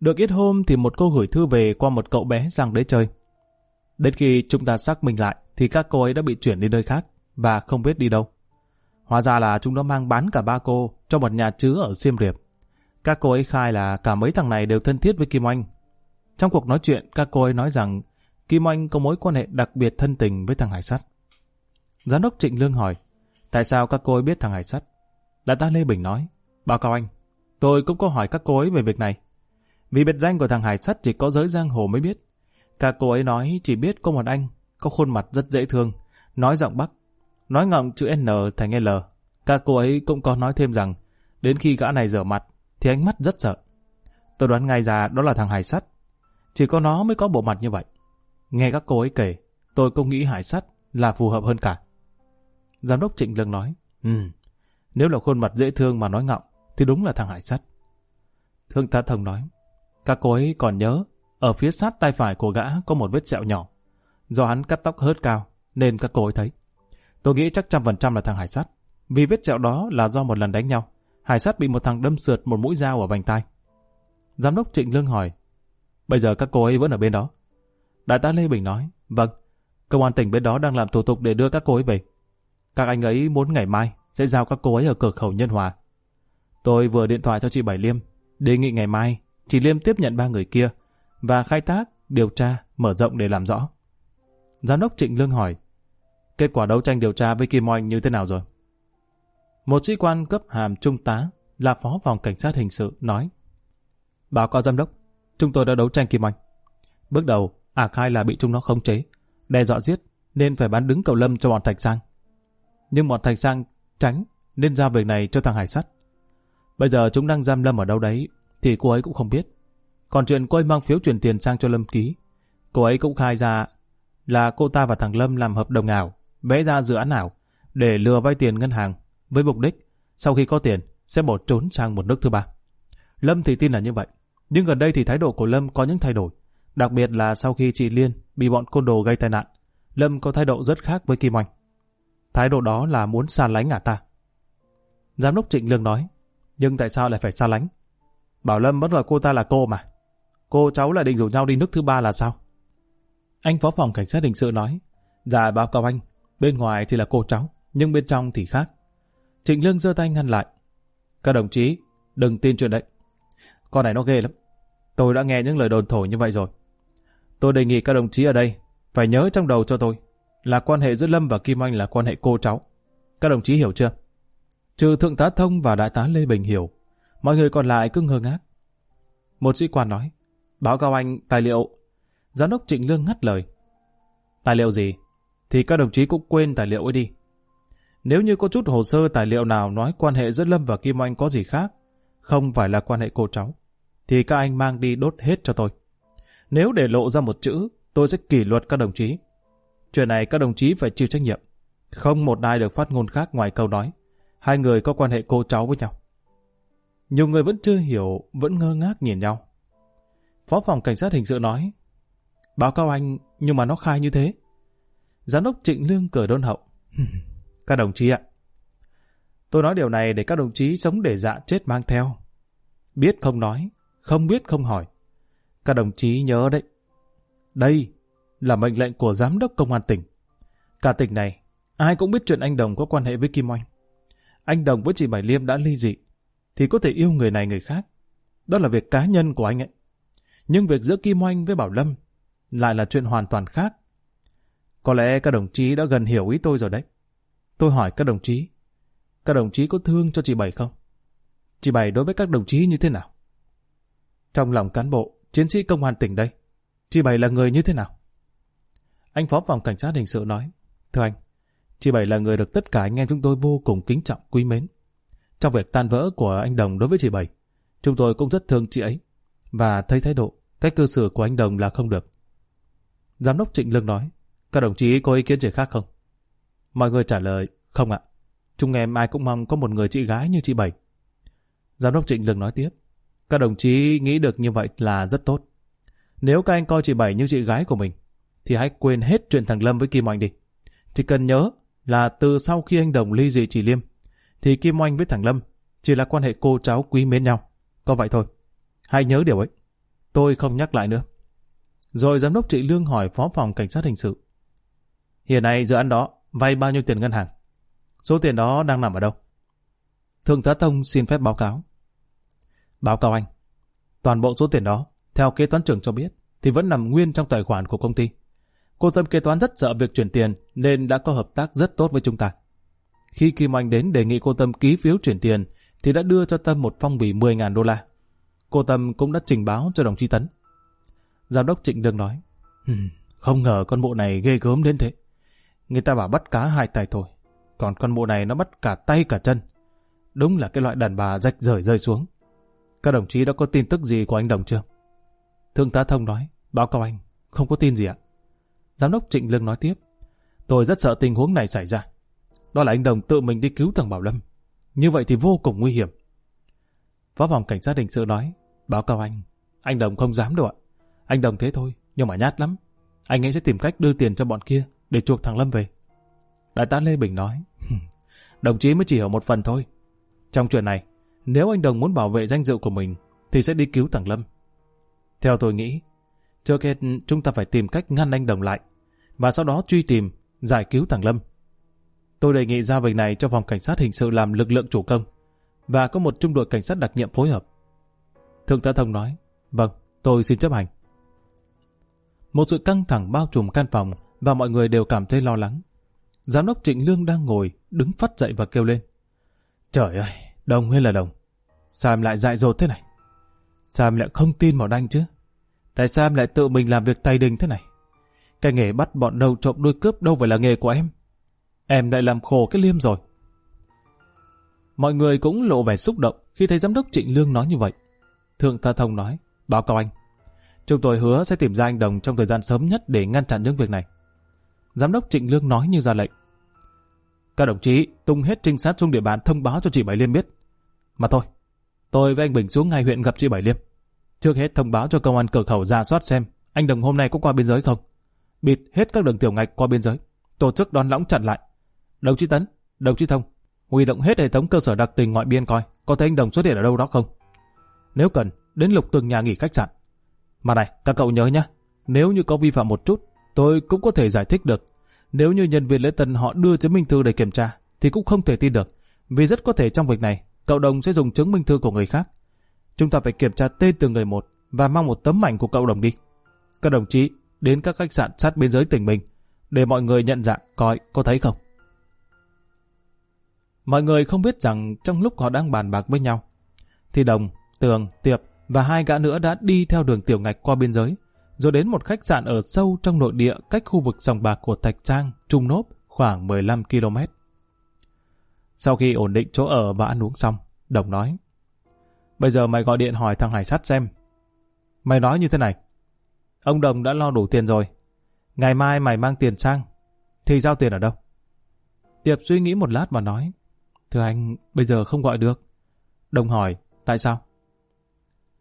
Được ít hôm thì một cô gửi thư về qua một cậu bé sang đấy chơi. Đến khi chúng ta xác minh lại thì các cô ấy đã bị chuyển đi nơi khác và không biết đi đâu. Hóa ra là chúng nó mang bán cả ba cô cho một nhà chứa ở Siem Reap. Các cô ấy khai là cả mấy thằng này đều thân thiết với Kim Oanh. Trong cuộc nói chuyện, các cô ấy nói rằng Kim Oanh có mối quan hệ đặc biệt thân tình với thằng Hải Sắt. Giám đốc Trịnh Lương hỏi, tại sao các cô ấy biết thằng Hải Sắt? Đại tá Lê Bình nói, báo cáo anh, tôi cũng có hỏi các cô ấy về việc này. Vì biệt danh của thằng Hải Sắt chỉ có giới giang hồ mới biết. Các cô ấy nói chỉ biết có một anh, có khuôn mặt rất dễ thương, nói giọng Bắc, nói ngọng chữ N thành L. Các cô ấy cũng có nói thêm rằng, đến khi gã này rửa mặt, thì ánh mắt rất sợ. Tôi đoán ngay ra đó là thằng Hải Sắt. Chỉ có nó mới có bộ mặt như vậy. Nghe các cô ấy kể, tôi cũng nghĩ Hải Sắt là phù hợp hơn cả. Giám đốc Trịnh Lương nói, Ừ, nếu là khuôn mặt dễ thương mà nói ngọng, thì đúng là thằng Hải Sắt. Thương tá Thông nói, các cô ấy còn nhớ, ở phía sát tay phải của gã có một vết sẹo nhỏ. Do hắn cắt tóc hớt cao, nên các cô ấy thấy. Tôi nghĩ chắc trăm phần trăm là thằng Hải Sắt. Vì vết sẹo đó là do một lần đánh nhau. Hải Sắt bị một thằng đâm sượt một mũi dao ở vành tai Giám đốc Trịnh Lương hỏi, bây giờ các cô ấy vẫn ở bên đó. Đại tá Lê Bình nói, vâng, công an tỉnh bên đó đang làm thủ tục để đưa các cô ấy về. Các anh ấy muốn ngày mai sẽ giao các cô ấy ở cửa khẩu Nhân Hòa. Tôi vừa điện thoại cho chị Bảy Liêm, đề nghị ngày mai chị Liêm tiếp nhận ba người kia và khai thác, điều tra, mở rộng để làm rõ. Giám đốc Trịnh Lương hỏi, kết quả đấu tranh điều tra với Kim Oanh như thế nào rồi? Một sĩ quan cấp hàm trung tá là phó phòng cảnh sát hình sự nói, báo cáo giám đốc, chúng tôi đã đấu tranh Kim Oanh. Bước đầu, ả khai là bị chúng nó khống chế, đe dọa giết nên phải bán đứng cầu lâm cho bọn Thạch Sang. Nhưng bọn Thạch Sang tránh nên giao việc này cho thằng Hải Sắt. Bây giờ chúng đang giam Lâm ở đâu đấy thì cô ấy cũng không biết. Còn chuyện cô ấy mang phiếu chuyển tiền sang cho Lâm ký, cô ấy cũng khai ra là cô ta và thằng Lâm làm hợp đồng ảo, vẽ ra dự án ảo để lừa vay tiền ngân hàng với mục đích sau khi có tiền sẽ bỏ trốn sang một nước thứ ba. Lâm thì tin là như vậy, nhưng gần đây thì thái độ của Lâm có những thay đổi, đặc biệt là sau khi chị Liên bị bọn côn đồ gây tai nạn, Lâm có thái độ rất khác với Kim Oanh. Thái độ đó là muốn xa lánh ả ta. Giám đốc Trịnh Lương nói, nhưng tại sao lại phải xa lánh? Bảo Lâm vẫn gọi cô ta là cô mà. Cô cháu lại định rủ nhau đi nước thứ ba là sao? Anh phó phòng cảnh sát hình sự nói, dạ báo cáo anh, bên ngoài thì là cô cháu, nhưng bên trong thì khác. Trịnh Lương giơ tay ngăn lại. Các đồng chí, đừng tin chuyện đấy. Con này nó ghê lắm. Tôi đã nghe những lời đồn thổi như vậy rồi. Tôi đề nghị các đồng chí ở đây phải nhớ trong đầu cho tôi là quan hệ giữa Lâm và Kim Anh là quan hệ cô cháu. Các đồng chí hiểu chưa? Trừ Thượng tá Thông và Đại tá Lê Bình hiểu, mọi người còn lại cứ ngơ ngác. Một sĩ quan nói, báo cáo anh tài liệu. Giám đốc Trịnh Lương ngắt lời. Tài liệu gì? Thì các đồng chí cũng quên tài liệu ấy đi. Nếu như có chút hồ sơ tài liệu nào nói quan hệ giữa Lâm và Kim Anh có gì khác, không phải là quan hệ cô cháu, thì các anh mang đi đốt hết cho tôi. Nếu để lộ ra một chữ, tôi sẽ kỷ luật các đồng chí. Chuyện này các đồng chí phải chịu trách nhiệm. Không một ai được phát ngôn khác ngoài câu nói. Hai người có quan hệ cô cháu với nhau. Nhiều người vẫn chưa hiểu, vẫn ngơ ngác nhìn nhau. Phó phòng cảnh sát hình sự nói, báo cáo anh, nhưng mà nó khai như thế. Giám đốc Trịnh Lương cởi đôn hậu. <laughs> các đồng chí ạ, tôi nói điều này để các đồng chí sống để dạ chết mang theo. Biết không nói, không biết không hỏi. Các đồng chí nhớ đấy. Đây là mệnh lệnh của giám đốc công an tỉnh. Cả tỉnh này, ai cũng biết chuyện anh Đồng có quan hệ với Kim Oanh. Anh Đồng với chị Bảy Liêm đã ly dị, thì có thể yêu người này người khác. Đó là việc cá nhân của anh ấy. Nhưng việc giữa Kim Oanh với Bảo Lâm lại là chuyện hoàn toàn khác. Có lẽ các đồng chí đã gần hiểu ý tôi rồi đấy. Tôi hỏi các đồng chí, các đồng chí có thương cho chị Bảy không? Chị Bảy đối với các đồng chí như thế nào? Trong lòng cán bộ, chiến sĩ công an tỉnh đây, chị Bảy là người như thế nào? Anh phó phòng cảnh sát hình sự nói, Thưa anh, chị Bảy là người được tất cả anh em chúng tôi vô cùng kính trọng, quý mến. Trong việc tan vỡ của anh Đồng đối với chị Bảy, chúng tôi cũng rất thương chị ấy và thấy thái độ, cách cư xử của anh Đồng là không được. Giám đốc Trịnh Lương nói, các đồng chí có ý kiến gì khác không? Mọi người trả lời, không ạ. chúng em ai cũng mong có một người chị gái như chị Bảy. Giám đốc Trịnh Lương nói tiếp. Các đồng chí nghĩ được như vậy là rất tốt. Nếu các anh coi chị Bảy như chị gái của mình, thì hãy quên hết chuyện thằng Lâm với Kim Oanh đi. Chỉ cần nhớ là từ sau khi anh Đồng ly dị chị Liêm, thì Kim Oanh với thằng Lâm chỉ là quan hệ cô cháu quý mến nhau. Có vậy thôi. Hãy nhớ điều ấy. Tôi không nhắc lại nữa. Rồi giám đốc trịnh Lương hỏi phó phòng cảnh sát hình sự. Hiện nay dự án đó vay bao nhiêu tiền ngân hàng? Số tiền đó đang nằm ở đâu? Thượng tá thông xin phép báo cáo. Báo cáo anh. Toàn bộ số tiền đó, theo kế toán trưởng cho biết, thì vẫn nằm nguyên trong tài khoản của công ty. Cô Tâm kế toán rất sợ việc chuyển tiền nên đã có hợp tác rất tốt với chúng ta. Khi Kim Anh đến đề nghị cô Tâm ký phiếu chuyển tiền thì đã đưa cho Tâm một phong bì 10.000 đô la. Cô Tâm cũng đã trình báo cho đồng chí Tấn. Giám đốc Trịnh Đương nói, không ngờ con bộ này ghê gớm đến thế. Người ta bảo bắt cá hai tay thôi, còn con bộ này nó bắt cả tay cả chân. Đúng là cái loại đàn bà rạch rời rơi xuống. Các đồng chí đã có tin tức gì của anh Đồng chưa? Thương tá Thông nói, báo cáo anh, không có tin gì ạ. Giám đốc Trịnh Lương nói tiếp, tôi rất sợ tình huống này xảy ra. Đó là anh Đồng tự mình đi cứu thằng Bảo Lâm. Như vậy thì vô cùng nguy hiểm. Phó phòng cảnh sát hình sự nói, báo cáo anh, anh Đồng không dám đâu ạ. Anh Đồng thế thôi, nhưng mà nhát lắm. Anh ấy sẽ tìm cách đưa tiền cho bọn kia để chuộc thằng Lâm về. Đại tá Lê Bình nói, đồng chí mới chỉ hiểu một phần thôi. Trong chuyện này, nếu anh Đồng muốn bảo vệ danh dự của mình, thì sẽ đi cứu thằng Lâm. Theo tôi nghĩ, trước hết chúng ta phải tìm cách ngăn anh Đồng lại, và sau đó truy tìm, giải cứu thằng Lâm. Tôi đề nghị giao việc này cho phòng cảnh sát hình sự làm lực lượng chủ công, và có một trung đội cảnh sát đặc nhiệm phối hợp. Thượng tá Thông nói, vâng, tôi xin chấp hành. Một sự căng thẳng bao trùm căn phòng và mọi người đều cảm thấy lo lắng. Giám đốc Trịnh Lương đang ngồi, đứng phát dậy và kêu lên. Trời ơi, đồng hay là đồng? Sao em lại dại dột thế này? Sao em lại không tin vào anh chứ? Tại sao em lại tự mình làm việc tay đình thế này? Cái nghề bắt bọn đầu trộm đuôi cướp đâu phải là nghề của em. Em lại làm khổ cái liêm rồi. Mọi người cũng lộ vẻ xúc động khi thấy giám đốc Trịnh Lương nói như vậy. Thượng Tha Thông nói, báo cáo anh. Chúng tôi hứa sẽ tìm ra anh Đồng trong thời gian sớm nhất để ngăn chặn những việc này. Giám đốc Trịnh Lương nói như ra lệnh. Các đồng chí tung hết trinh sát xuống địa bàn thông báo cho chị Bảy Liêm biết. Mà thôi, tôi với anh Bình xuống ngay huyện gặp chị Bảy Liêm. Trước hết thông báo cho công an cửa khẩu ra soát xem anh Đồng hôm nay có qua biên giới không. Bịt hết các đường tiểu ngạch qua biên giới. Tổ chức đón lõng chặn lại. Đồng chí Tấn, đồng chí Thông, huy động hết hệ thống cơ sở đặc tình ngoại biên coi có thấy anh Đồng xuất hiện ở đâu đó không. Nếu cần, đến lục từng nhà nghỉ khách sạn. Mà này, các cậu nhớ nhá, nếu như có vi phạm một chút, tôi cũng có thể giải thích được. Nếu như nhân viên lễ tân họ đưa chứng minh thư để kiểm tra, thì cũng không thể tin được, vì rất có thể trong việc này, cậu đồng sẽ dùng chứng minh thư của người khác. Chúng ta phải kiểm tra tên từng người một và mang một tấm ảnh của cậu đồng đi. Các đồng chí đến các khách sạn sát biên giới tỉnh mình để mọi người nhận dạng coi có thấy không. Mọi người không biết rằng trong lúc họ đang bàn bạc với nhau, thì Đồng, Tường, Tiệp và hai gã nữa đã đi theo đường tiểu ngạch qua biên giới, rồi đến một khách sạn ở sâu trong nội địa cách khu vực sòng bạc của Thạch Trang, Trung Nốt khoảng 15 km. Sau khi ổn định chỗ ở và ăn uống xong, Đồng nói, Bây giờ mày gọi điện hỏi thằng Hải Sắt xem. Mày nói như thế này, ông Đồng đã lo đủ tiền rồi, ngày mai mày mang tiền sang, thì giao tiền ở đâu? Tiệp suy nghĩ một lát và nói, Thưa anh, bây giờ không gọi được. Đồng hỏi, tại sao?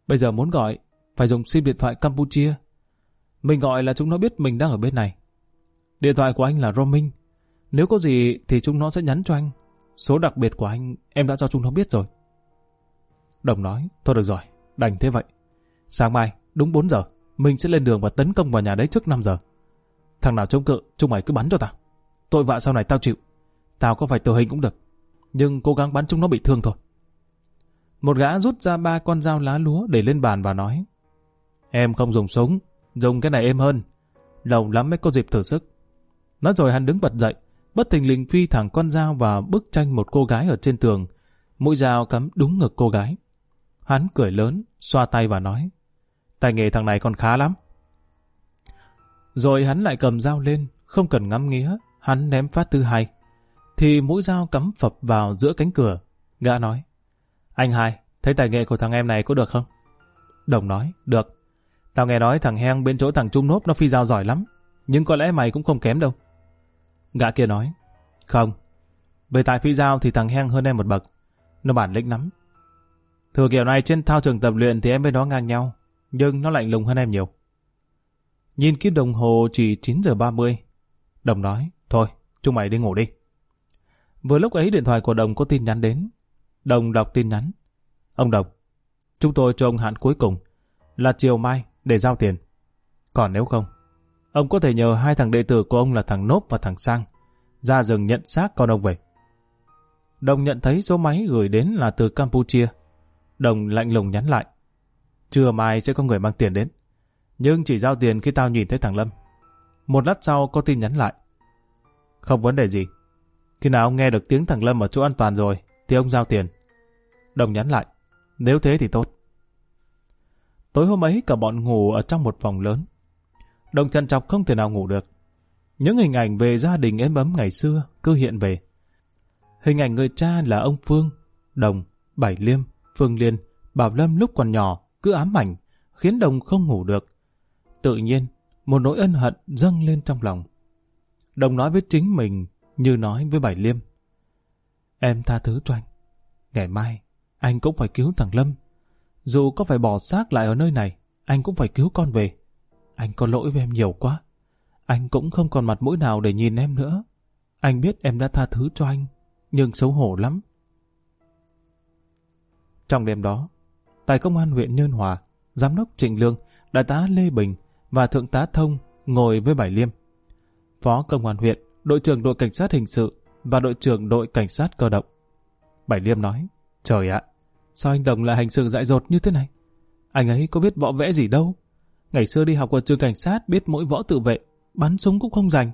Bây giờ muốn gọi, phải dùng sim điện thoại Campuchia. Mình gọi là chúng nó biết mình đang ở bên này. Điện thoại của anh là roaming. Nếu có gì thì chúng nó sẽ nhắn cho anh. Số đặc biệt của anh em đã cho chúng nó biết rồi. Đồng nói, thôi được rồi, đành thế vậy. Sáng mai, đúng 4 giờ, mình sẽ lên đường và tấn công vào nhà đấy trước 5 giờ. Thằng nào chống cự, chúng mày cứ bắn cho tao. Tội vạ sau này tao chịu. Tao có phải tử hình cũng được nhưng cố gắng bắn chúng nó bị thương thôi. Một gã rút ra ba con dao lá lúa để lên bàn và nói Em không dùng súng, dùng cái này êm hơn. Lâu lắm mới có dịp thử sức. Nói rồi hắn đứng bật dậy, bất thình lình phi thẳng con dao vào bức tranh một cô gái ở trên tường. Mũi dao cắm đúng ngực cô gái. Hắn cười lớn, xoa tay và nói Tài nghề thằng này còn khá lắm. Rồi hắn lại cầm dao lên, không cần ngắm nghía, hắn ném phát thứ hai thì mũi dao cắm phập vào giữa cánh cửa. Gã nói, anh hai, thấy tài nghệ của thằng em này có được không? Đồng nói, được. Tao nghe nói thằng heng bên chỗ thằng Trung Nốp nó phi dao giỏi lắm, nhưng có lẽ mày cũng không kém đâu. Gã kia nói, không, Về tại phi dao thì thằng Heng hơn em một bậc. Nó bản lĩnh lắm. Thừa kiểu này trên thao trường tập luyện thì em với nó ngang nhau. Nhưng nó lạnh lùng hơn em nhiều. Nhìn kiếp đồng hồ chỉ 9 giờ 30. Đồng nói, thôi, chúng mày đi ngủ đi. Vừa lúc ấy điện thoại của Đồng có tin nhắn đến. Đồng đọc tin nhắn. Ông Đồng, chúng tôi cho ông hạn cuối cùng là chiều mai để giao tiền. Còn nếu không, ông có thể nhờ hai thằng đệ tử của ông là thằng Nốp và thằng Sang ra rừng nhận xác con ông về. Đồng nhận thấy số máy gửi đến là từ Campuchia. Đồng lạnh lùng nhắn lại. Trưa mai sẽ có người mang tiền đến. Nhưng chỉ giao tiền khi tao nhìn thấy thằng Lâm. Một lát sau có tin nhắn lại. Không vấn đề gì. Khi nào ông nghe được tiếng thằng Lâm ở chỗ an toàn rồi, thì ông giao tiền. Đồng nhắn lại. Nếu thế thì tốt. Tối hôm ấy cả bọn ngủ ở trong một phòng lớn. Đồng chăn chọc không thể nào ngủ được. Những hình ảnh về gia đình êm ấm ngày xưa cứ hiện về. Hình ảnh người cha là ông Phương, Đồng, Bảy Liêm, Phương Liên, Bảo Lâm lúc còn nhỏ cứ ám ảnh, khiến Đồng không ngủ được. Tự nhiên, một nỗi ân hận dâng lên trong lòng. Đồng nói với chính mình như nói với Bảy Liêm. Em tha thứ cho anh. Ngày mai, anh cũng phải cứu thằng Lâm. Dù có phải bỏ xác lại ở nơi này, anh cũng phải cứu con về. Anh có lỗi với em nhiều quá. Anh cũng không còn mặt mũi nào để nhìn em nữa. Anh biết em đã tha thứ cho anh, nhưng xấu hổ lắm. Trong đêm đó, tại công an huyện Nhơn Hòa, giám đốc Trịnh Lương, đại tá Lê Bình và thượng tá Thông ngồi với Bảy Liêm. Phó công an huyện, đội trưởng đội cảnh sát hình sự và đội trưởng đội cảnh sát cơ động. Bảy Liêm nói, trời ạ, sao anh Đồng lại hành sự dại dột như thế này? Anh ấy có biết võ vẽ gì đâu. Ngày xưa đi học ở trường cảnh sát biết mỗi võ tự vệ, bắn súng cũng không rành.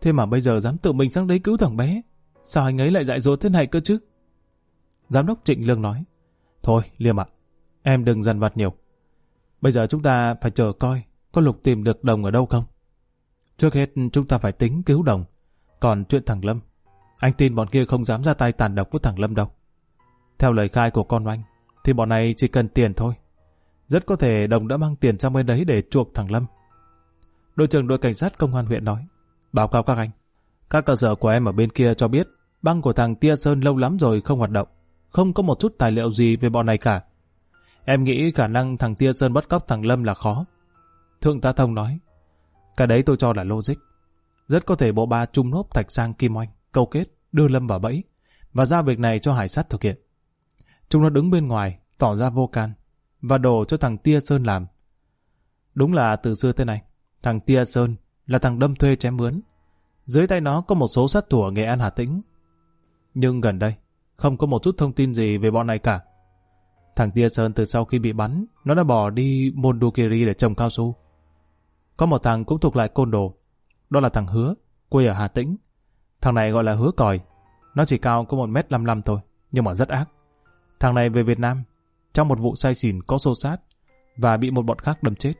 Thế mà bây giờ dám tự mình sang đấy cứu thằng bé. Sao anh ấy lại dại dột thế này cơ chứ? Giám đốc Trịnh Lương nói, Thôi, Liêm ạ, em đừng dằn vặt nhiều. Bây giờ chúng ta phải chờ coi có lục tìm được đồng ở đâu không. Trước hết chúng ta phải tính cứu đồng. Còn chuyện thằng Lâm, anh tin bọn kia không dám ra tay tàn độc với thằng Lâm đâu. Theo lời khai của con anh, thì bọn này chỉ cần tiền thôi. Rất có thể đồng đã mang tiền sang bên đấy để chuộc thằng Lâm. Đội trưởng đội cảnh sát công an huyện nói, báo cáo các anh, các cơ sở của em ở bên kia cho biết băng của thằng Tia Sơn lâu lắm rồi không hoạt động, không có một chút tài liệu gì về bọn này cả. Em nghĩ khả năng thằng Tia Sơn bắt cóc thằng Lâm là khó. Thượng tá Thông nói, cái đấy tôi cho là logic. Rất có thể bộ ba trung nốt thạch sang Kim Oanh, câu kết, đưa Lâm vào bẫy, và giao việc này cho hải sát thực hiện. Chúng nó đứng bên ngoài, tỏ ra vô can, và đổ cho thằng Tia Sơn làm. Đúng là từ xưa thế này, thằng Tia Sơn là thằng đâm thuê chém mướn. Dưới tay nó có một số sát thủ ở Nghệ An Hà Tĩnh. Nhưng gần đây, không có một chút thông tin gì về bọn này cả. Thằng Tia Sơn từ sau khi bị bắn, nó đã bỏ đi mondukiri để trồng cao su. Có một thằng cũng thuộc lại côn đồ. Đó là thằng Hứa, quê ở Hà Tĩnh. Thằng này gọi là Hứa Còi. Nó chỉ cao có 1m55 thôi, nhưng mà rất ác. Thằng này về Việt Nam, trong một vụ say xỉn có xô sát, và bị một bọn khác đâm chết.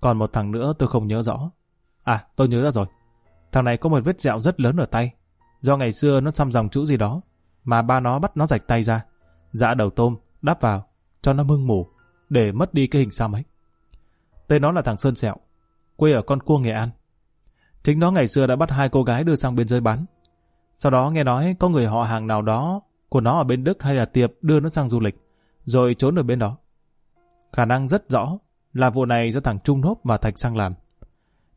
Còn một thằng nữa tôi không nhớ rõ. À, tôi nhớ ra rồi. Thằng này có một vết dẹo rất lớn ở tay. Do ngày xưa nó xăm dòng chữ gì đó, mà ba nó bắt nó rạch tay ra. Dã đầu tôm, đắp vào, cho nó mưng mủ, để mất đi cái hình xăm ấy. Tên nó là thằng Sơn Sẹo, quê ở con cua Nghệ An. Chính nó ngày xưa đã bắt hai cô gái đưa sang biên giới bán. Sau đó nghe nói có người họ hàng nào đó của nó ở bên Đức hay là Tiệp đưa nó sang du lịch, rồi trốn ở bên đó. Khả năng rất rõ là vụ này do thằng Trung Hốp và Thạch sang làm.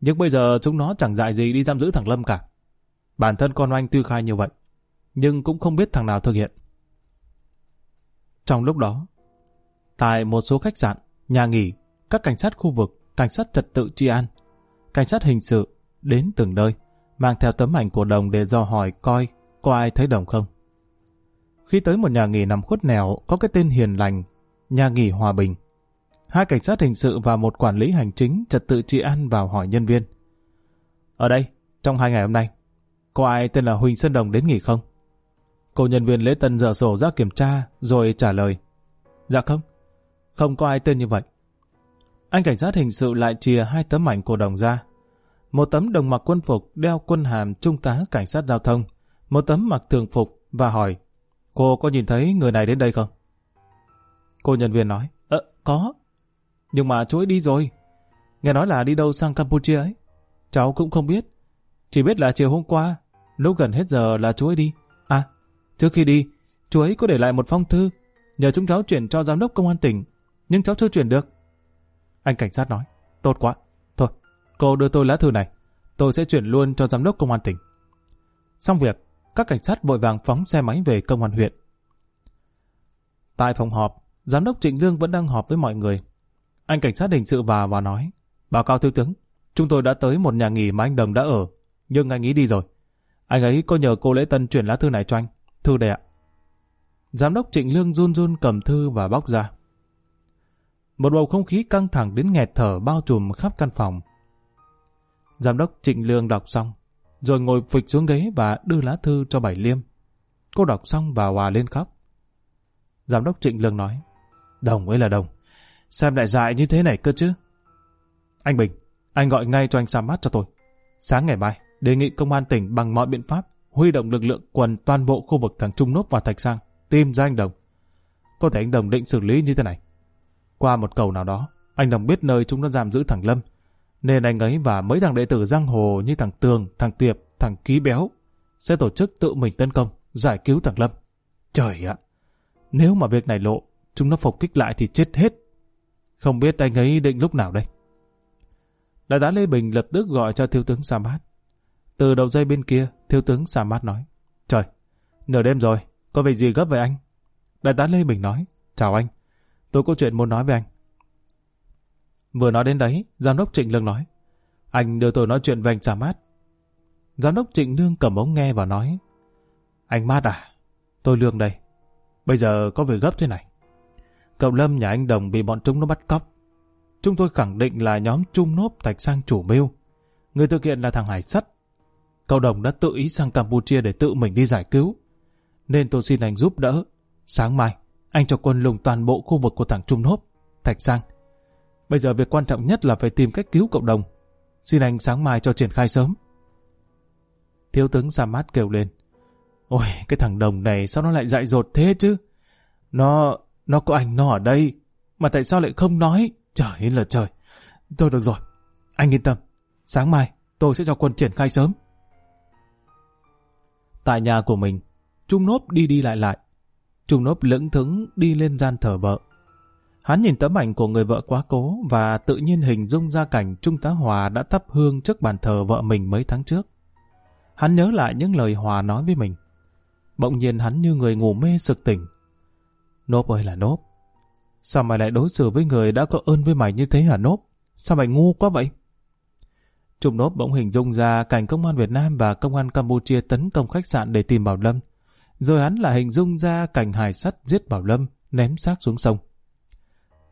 Nhưng bây giờ chúng nó chẳng dại gì đi giam giữ thằng Lâm cả. Bản thân con oanh tuy khai như vậy, nhưng cũng không biết thằng nào thực hiện. Trong lúc đó, tại một số khách sạn, nhà nghỉ, các cảnh sát khu vực, cảnh sát trật tự tri an, cảnh sát hình sự đến từng nơi, mang theo tấm ảnh của đồng để dò hỏi coi có ai thấy đồng không. Khi tới một nhà nghỉ nằm khuất nẻo có cái tên hiền lành, nhà nghỉ Hòa Bình, hai cảnh sát hình sự và một quản lý hành chính trật tự trị an vào hỏi nhân viên. Ở đây, trong hai ngày hôm nay, có ai tên là Huỳnh Sơn Đồng đến nghỉ không? Cô nhân viên lễ tân dở sổ ra kiểm tra rồi trả lời. Dạ không, không có ai tên như vậy. Anh cảnh sát hình sự lại chia hai tấm ảnh của đồng ra. Một tấm đồng mặc quân phục đeo quân hàm trung tá cảnh sát giao thông, một tấm mặc thường phục và hỏi Cô có nhìn thấy người này đến đây không? Cô nhân viên nói Ờ, có. Nhưng mà chú ấy đi rồi. Nghe nói là đi đâu sang Campuchia ấy. Cháu cũng không biết. Chỉ biết là chiều hôm qua, lúc gần hết giờ là chú ấy đi. À, Trước khi đi, chú ấy có để lại một phong thư, nhờ chúng cháu chuyển cho giám đốc công an tỉnh, nhưng cháu chưa chuyển được. Anh cảnh sát nói, tốt quá. Thôi, cô đưa tôi lá thư này, tôi sẽ chuyển luôn cho giám đốc công an tỉnh. Xong việc, các cảnh sát vội vàng phóng xe máy về công an huyện. Tại phòng họp, giám đốc Trịnh Lương vẫn đang họp với mọi người. Anh cảnh sát hình sự vào và nói, báo cáo thiếu tướng, chúng tôi đã tới một nhà nghỉ mà anh Đồng đã ở, nhưng anh ấy đi rồi. Anh ấy có nhờ cô Lễ Tân chuyển lá thư này cho anh. Thư đây ạ. Giám đốc Trịnh Lương run run cầm thư và bóc ra. Một bầu không khí căng thẳng đến nghẹt thở bao trùm khắp căn phòng. Giám đốc Trịnh Lương đọc xong, rồi ngồi phịch xuống ghế và đưa lá thư cho Bảy Liêm. Cô đọc xong và hòa lên khóc. Giám đốc Trịnh Lương nói, Đồng ấy là đồng, xem lại dại như thế này cơ chứ. Anh Bình, anh gọi ngay cho anh Sa Mát cho tôi. Sáng ngày mai, đề nghị công an tỉnh bằng mọi biện pháp huy động lực lượng quần toàn bộ khu vực thằng Trung Nốt và Thạch Sang tìm ra anh Đồng. Có thể anh Đồng định xử lý như thế này. Qua một cầu nào đó, anh Đồng biết nơi chúng nó giam giữ thằng Lâm, nên anh ấy và mấy thằng đệ tử giang hồ như thằng Tường, thằng Tiệp, thằng Ký Béo sẽ tổ chức tự mình tấn công, giải cứu thằng Lâm. Trời ạ! Nếu mà việc này lộ, chúng nó phục kích lại thì chết hết. Không biết anh ấy định lúc nào đây? Đại tá Lê Bình lập tức gọi cho thiếu tướng Samad. Từ đầu dây bên kia, thiếu tướng Samad nói. Trời, nửa đêm rồi, có việc gì gấp vậy anh? Đại tá Lê Bình nói. Chào anh, tôi có chuyện muốn nói với anh. Vừa nói đến đấy, giám đốc Trịnh Lương nói. Anh đưa tôi nói chuyện với anh Sa Mát. Giám đốc Trịnh Lương cầm ống nghe và nói. Anh Mát à, tôi Lương đây. Bây giờ có việc gấp thế này. Cậu Lâm nhà anh Đồng bị bọn chúng nó bắt cóc. Chúng tôi khẳng định là nhóm Trung Nốp Thạch Sang chủ mưu. Người thực hiện là thằng Hải Sắt. Cậu Đồng đã tự ý sang Campuchia để tự mình đi giải cứu. Nên tôi xin anh giúp đỡ. Sáng mai, anh cho quân lùng toàn bộ khu vực của thằng Trung Nốp, Thạch Sang. Bây giờ việc quan trọng nhất là phải tìm cách cứu cộng Đồng. Xin anh sáng mai cho triển khai sớm. Thiếu tướng Sa Mát kêu lên. Ôi, cái thằng Đồng này sao nó lại dại dột thế chứ? Nó, nó có anh nó ở đây. Mà tại sao lại không nói? Trời là trời. Thôi được rồi. Anh yên tâm. Sáng mai tôi sẽ cho quân triển khai sớm. Tại nhà của mình, Trung Nốp đi đi lại lại. Trung Nốp lững thững đi lên gian thờ vợ. Hắn nhìn tấm ảnh của người vợ quá cố và tự nhiên hình dung ra cảnh Trung tá Hòa đã thắp hương trước bàn thờ vợ mình mấy tháng trước. Hắn nhớ lại những lời Hòa nói với mình. Bỗng nhiên hắn như người ngủ mê sực tỉnh. Nốp ơi là Nốp, Sao mày lại đối xử với người đã có ơn với mày như thế hả nốp? Sao mày ngu quá vậy? Trung nốp bỗng hình dung ra cảnh công an Việt Nam và công an Campuchia tấn công khách sạn để tìm Bảo Lâm. Rồi hắn lại hình dung ra cảnh hải sắt giết Bảo Lâm, ném xác xuống sông.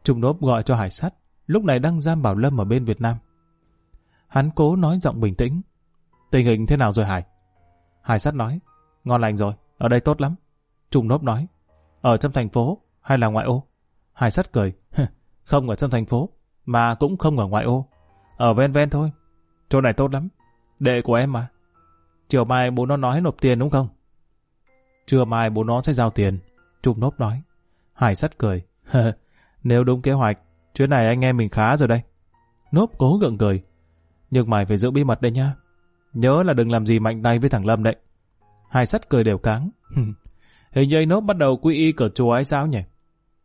Trung nốp gọi cho hải sắt, lúc này đang giam Bảo Lâm ở bên Việt Nam. Hắn cố nói giọng bình tĩnh. Tình hình thế nào rồi Hải? Hải sắt nói, ngon lành rồi, ở đây tốt lắm. Trung nốp nói, ở trong thành phố hay là ngoại ô? Hải sắt cười. không ở trong thành phố, mà cũng không ở ngoại ô. Ở ven ven thôi. Chỗ này tốt lắm. Đệ của em mà. Chiều mai bố nó nói nộp tiền đúng không? Trưa mai bố nó sẽ giao tiền. Trung nốp nói. Hải sắt cười. Nếu đúng kế hoạch, chuyến này anh em mình khá rồi đây. Nốp cố gượng cười. Nhưng mày phải giữ bí mật đây nha. Nhớ là đừng làm gì mạnh tay với thằng Lâm đấy. hai sắt cười đều cáng. Hình như anh Nốp bắt đầu quy y cờ chùa ấy sao nhỉ?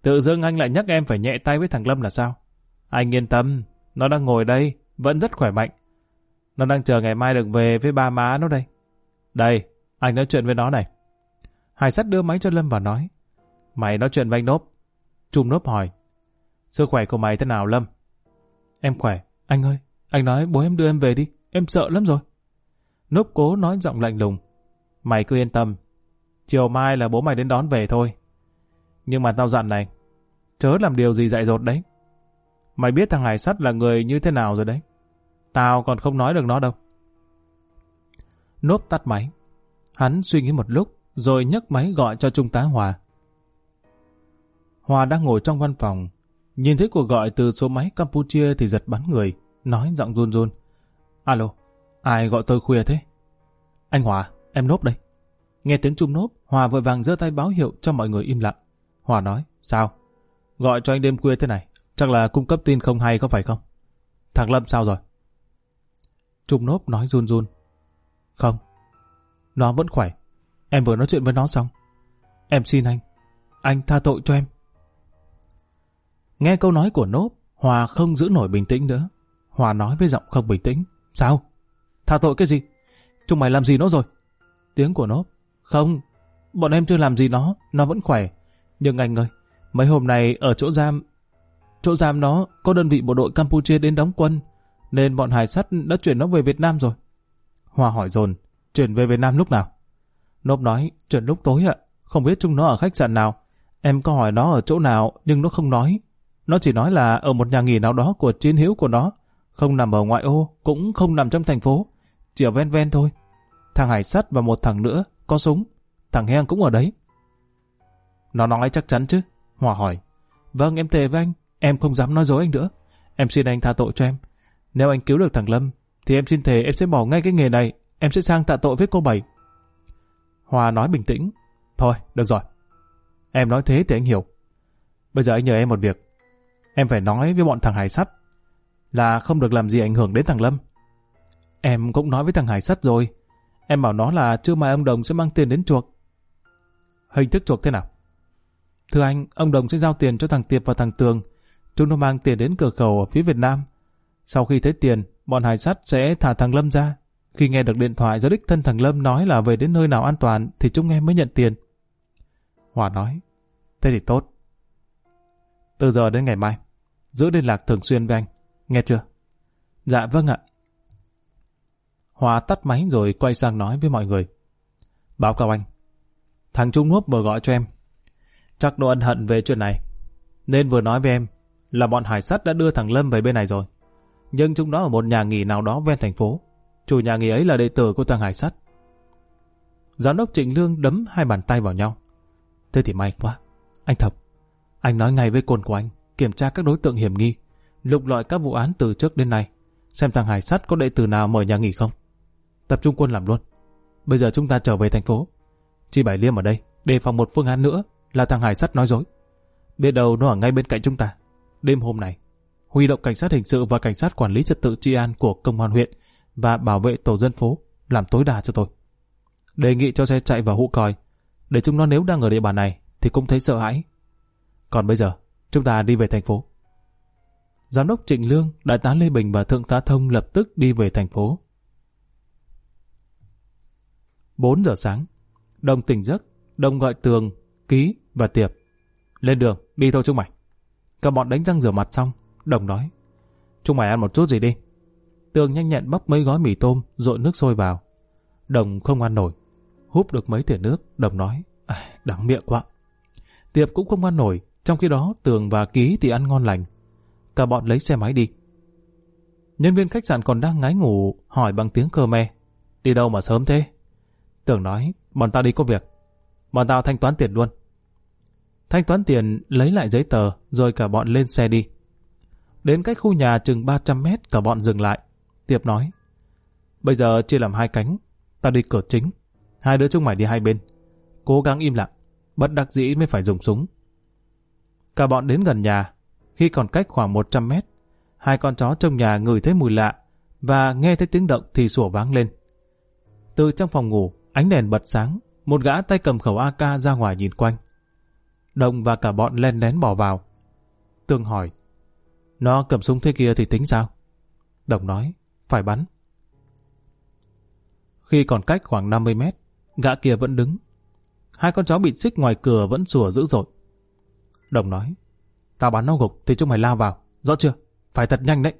Tự dưng anh lại nhắc em phải nhẹ tay với thằng Lâm là sao? Anh yên tâm, nó đang ngồi đây, vẫn rất khỏe mạnh. Nó đang chờ ngày mai được về với ba má nó đây. Đây, anh nói chuyện với nó này. Hải sắt đưa máy cho Lâm và nói. Mày nói chuyện với anh Nốp. Trung Nốp hỏi. Sức khỏe của mày thế nào Lâm? Em khỏe. Anh ơi, anh nói bố em đưa em về đi. Em sợ lắm rồi. Nốp cố nói giọng lạnh lùng. Mày cứ yên tâm. Chiều mai là bố mày đến đón về thôi. Nhưng mà tao dặn này, chớ làm điều gì dại dột đấy. Mày biết thằng Hải Sắt là người như thế nào rồi đấy. Tao còn không nói được nó đâu. Nốp tắt máy. Hắn suy nghĩ một lúc, rồi nhấc máy gọi cho Trung tá Hòa. Hòa đang ngồi trong văn phòng, nhìn thấy cuộc gọi từ số máy Campuchia thì giật bắn người, nói giọng run run. Alo, ai gọi tôi khuya thế? Anh Hòa, em Nốp đây. Nghe tiếng Trung Nốp, Hòa vội vàng giơ tay báo hiệu cho mọi người im lặng. Hòa nói, sao? Gọi cho anh đêm khuya thế này, chắc là cung cấp tin không hay có phải không? Thằng Lâm sao rồi? Trung nốp nói run run. Không, nó vẫn khỏe. Em vừa nói chuyện với nó xong, Em xin anh. Anh tha tội cho em. Nghe câu nói của nốp, Hòa không giữ nổi bình tĩnh nữa. Hòa nói với giọng không bình tĩnh. Sao? Tha tội cái gì? Chúng mày làm gì nó rồi? Tiếng của nốp. Không, bọn em chưa làm gì nó, nó vẫn khỏe. Nhưng anh ơi, mấy hôm nay ở chỗ giam, chỗ giam nó có đơn vị bộ đội Campuchia đến đóng quân, nên bọn hải sắt đã chuyển nó về Việt Nam rồi. Hòa hỏi dồn, chuyển về Việt Nam lúc nào? Nốp nói, chuyển lúc tối ạ, không biết chúng nó ở khách sạn nào. Em có hỏi nó ở chỗ nào, nhưng nó không nói. Nó chỉ nói là ở một nhà nghỉ nào đó của chiến hữu của nó, không nằm ở ngoại ô, cũng không nằm trong thành phố, chỉ ở ven ven thôi. Thằng Hải Sắt và một thằng nữa, có súng, thằng Heng cũng ở đấy. Nó nói chắc chắn chứ? Hòa hỏi. Vâng, em thề với anh, em không dám nói dối anh nữa. Em xin anh tha tội cho em. Nếu anh cứu được thằng Lâm, thì em xin thề em sẽ bỏ ngay cái nghề này, em sẽ sang tạ tội với cô Bảy. Hòa nói bình tĩnh. Thôi, được rồi. Em nói thế thì anh hiểu. Bây giờ anh nhờ em một việc. Em phải nói với bọn thằng Hải Sắt là không được làm gì ảnh hưởng đến thằng Lâm. Em cũng nói với thằng Hải Sắt rồi. Em bảo nó là chưa mai ông Đồng sẽ mang tiền đến chuộc. Hình thức chuộc thế nào? Thưa anh, ông Đồng sẽ giao tiền cho thằng Tiệp và thằng Tường. Chúng nó mang tiền đến cửa khẩu ở phía Việt Nam. Sau khi thấy tiền, bọn hải sắt sẽ thả thằng Lâm ra. Khi nghe được điện thoại do đích thân thằng Lâm nói là về đến nơi nào an toàn thì chúng em mới nhận tiền. Hòa nói, thế thì tốt. Từ giờ đến ngày mai, giữ liên lạc thường xuyên với anh. Nghe chưa? Dạ vâng ạ. Hòa tắt máy rồi quay sang nói với mọi người. Báo cáo anh. Thằng Trung Quốc vừa gọi cho em. Chắc nó ân hận về chuyện này. Nên vừa nói với em là bọn hải sắt đã đưa thằng Lâm về bên này rồi. Nhưng chúng nó ở một nhà nghỉ nào đó ven thành phố. Chủ nhà nghỉ ấy là đệ tử của thằng hải sắt. Giám đốc Trịnh Lương đấm hai bàn tay vào nhau. Thế thì may quá. Anh Thập, anh nói ngay với côn của anh, kiểm tra các đối tượng hiểm nghi, lục lọi các vụ án từ trước đến nay, xem thằng Hải Sắt có đệ tử nào mở nhà nghỉ không. Tập trung quân làm luôn. Bây giờ chúng ta trở về thành phố. Chi Bảy Liêm ở đây, đề phòng một phương án nữa là thằng Hải Sắt nói dối. Biết đầu nó ở ngay bên cạnh chúng ta. Đêm hôm này, huy động cảnh sát hình sự và cảnh sát quản lý trật tự trị an của công an huyện và bảo vệ tổ dân phố làm tối đa cho tôi. Đề nghị cho xe chạy vào hũ còi, để chúng nó nếu đang ở địa bàn này thì cũng thấy sợ hãi. Còn bây giờ, chúng ta đi về thành phố. Giám đốc Trịnh Lương, Đại tá Lê Bình và Thượng tá Thông lập tức đi về thành phố. 4 giờ sáng, Đồng tỉnh giấc, Đồng gọi Tường, Ký và Tiệp. Lên đường, đi thôi chúng mày. Cả bọn đánh răng rửa mặt xong, Đồng nói. Chúng mày ăn một chút gì đi. Tường nhanh nhẹn bóc mấy gói mì tôm, rội nước sôi vào. Đồng không ăn nổi. Húp được mấy thìa nước, Đồng nói. À, đắng miệng quá. Tiệp cũng không ăn nổi, trong khi đó Tường và Ký thì ăn ngon lành. Cả bọn lấy xe máy đi. Nhân viên khách sạn còn đang ngái ngủ, hỏi bằng tiếng cơ me. Đi đâu mà sớm thế? Tường nói, bọn tao đi có việc. Bọn tao thanh toán tiền luôn. Thanh toán tiền, lấy lại giấy tờ, rồi cả bọn lên xe đi. Đến cách khu nhà chừng 300 mét, cả bọn dừng lại. Tiệp nói, bây giờ chia làm hai cánh, tao đi cửa chính. Hai đứa chúng mày đi hai bên. Cố gắng im lặng, bất đắc dĩ mới phải dùng súng. Cả bọn đến gần nhà, khi còn cách khoảng 100 mét, hai con chó trong nhà ngửi thấy mùi lạ và nghe thấy tiếng động thì sủa váng lên. Từ trong phòng ngủ, ánh đèn bật sáng, một gã tay cầm khẩu AK ra ngoài nhìn quanh. Đồng và cả bọn len lén bỏ vào. Tương hỏi, nó cầm súng thế kia thì tính sao? Đồng nói, phải bắn. Khi còn cách khoảng 50 mét, gã kia vẫn đứng. Hai con chó bị xích ngoài cửa vẫn sủa dữ dội. Đồng nói, tao bắn nó gục thì chúng mày lao vào, rõ chưa? Phải thật nhanh đấy.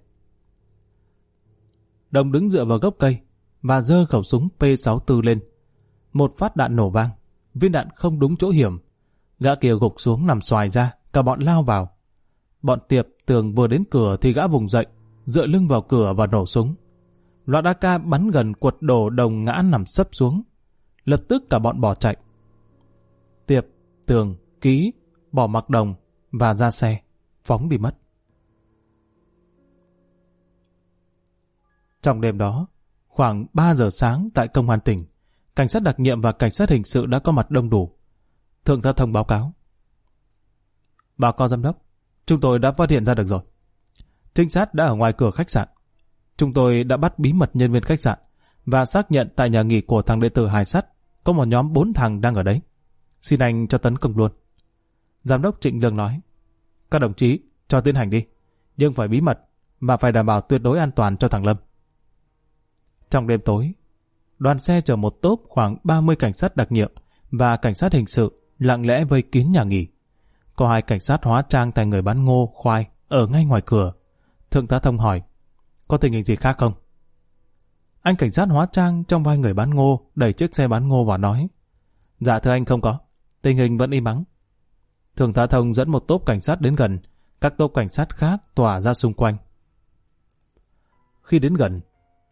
Đồng đứng dựa vào gốc cây và giơ khẩu súng P64 lên. Một phát đạn nổ vang, viên đạn không đúng chỗ hiểm. Gã kia gục xuống nằm xoài ra, cả bọn lao vào. Bọn tiệp tường vừa đến cửa thì gã vùng dậy, dựa lưng vào cửa và nổ súng. Loạt AK bắn gần quật đổ đồng ngã nằm sấp xuống. Lập tức cả bọn bỏ chạy. Tiệp, tường, ký, bỏ mặc đồng và ra xe, phóng đi mất. Trong đêm đó, khoảng 3 giờ sáng tại công an tỉnh, cảnh sát đặc nhiệm và cảnh sát hình sự đã có mặt đông đủ. Thượng tá thông báo cáo. bà con giám đốc, chúng tôi đã phát hiện ra được rồi. Trinh sát đã ở ngoài cửa khách sạn. Chúng tôi đã bắt bí mật nhân viên khách sạn và xác nhận tại nhà nghỉ của thằng đệ tử Hải Sắt có một nhóm bốn thằng đang ở đấy. Xin anh cho tấn công luôn. Giám đốc Trịnh Lương nói, các đồng chí cho tiến hành đi, nhưng phải bí mật mà phải đảm bảo tuyệt đối an toàn cho thằng Lâm. Trong đêm tối, đoàn xe chở một tốp khoảng 30 cảnh sát đặc nhiệm và cảnh sát hình sự lặng lẽ vây kín nhà nghỉ. Có hai cảnh sát hóa trang thành người bán ngô, khoai ở ngay ngoài cửa. Thượng tá Thông hỏi, có tình hình gì khác không? Anh cảnh sát hóa trang trong vai người bán ngô đẩy chiếc xe bán ngô và nói, dạ thưa anh không có, tình hình vẫn im mắng. Thường tá Thông dẫn một tốp cảnh sát đến gần, các tốp cảnh sát khác tỏa ra xung quanh. Khi đến gần,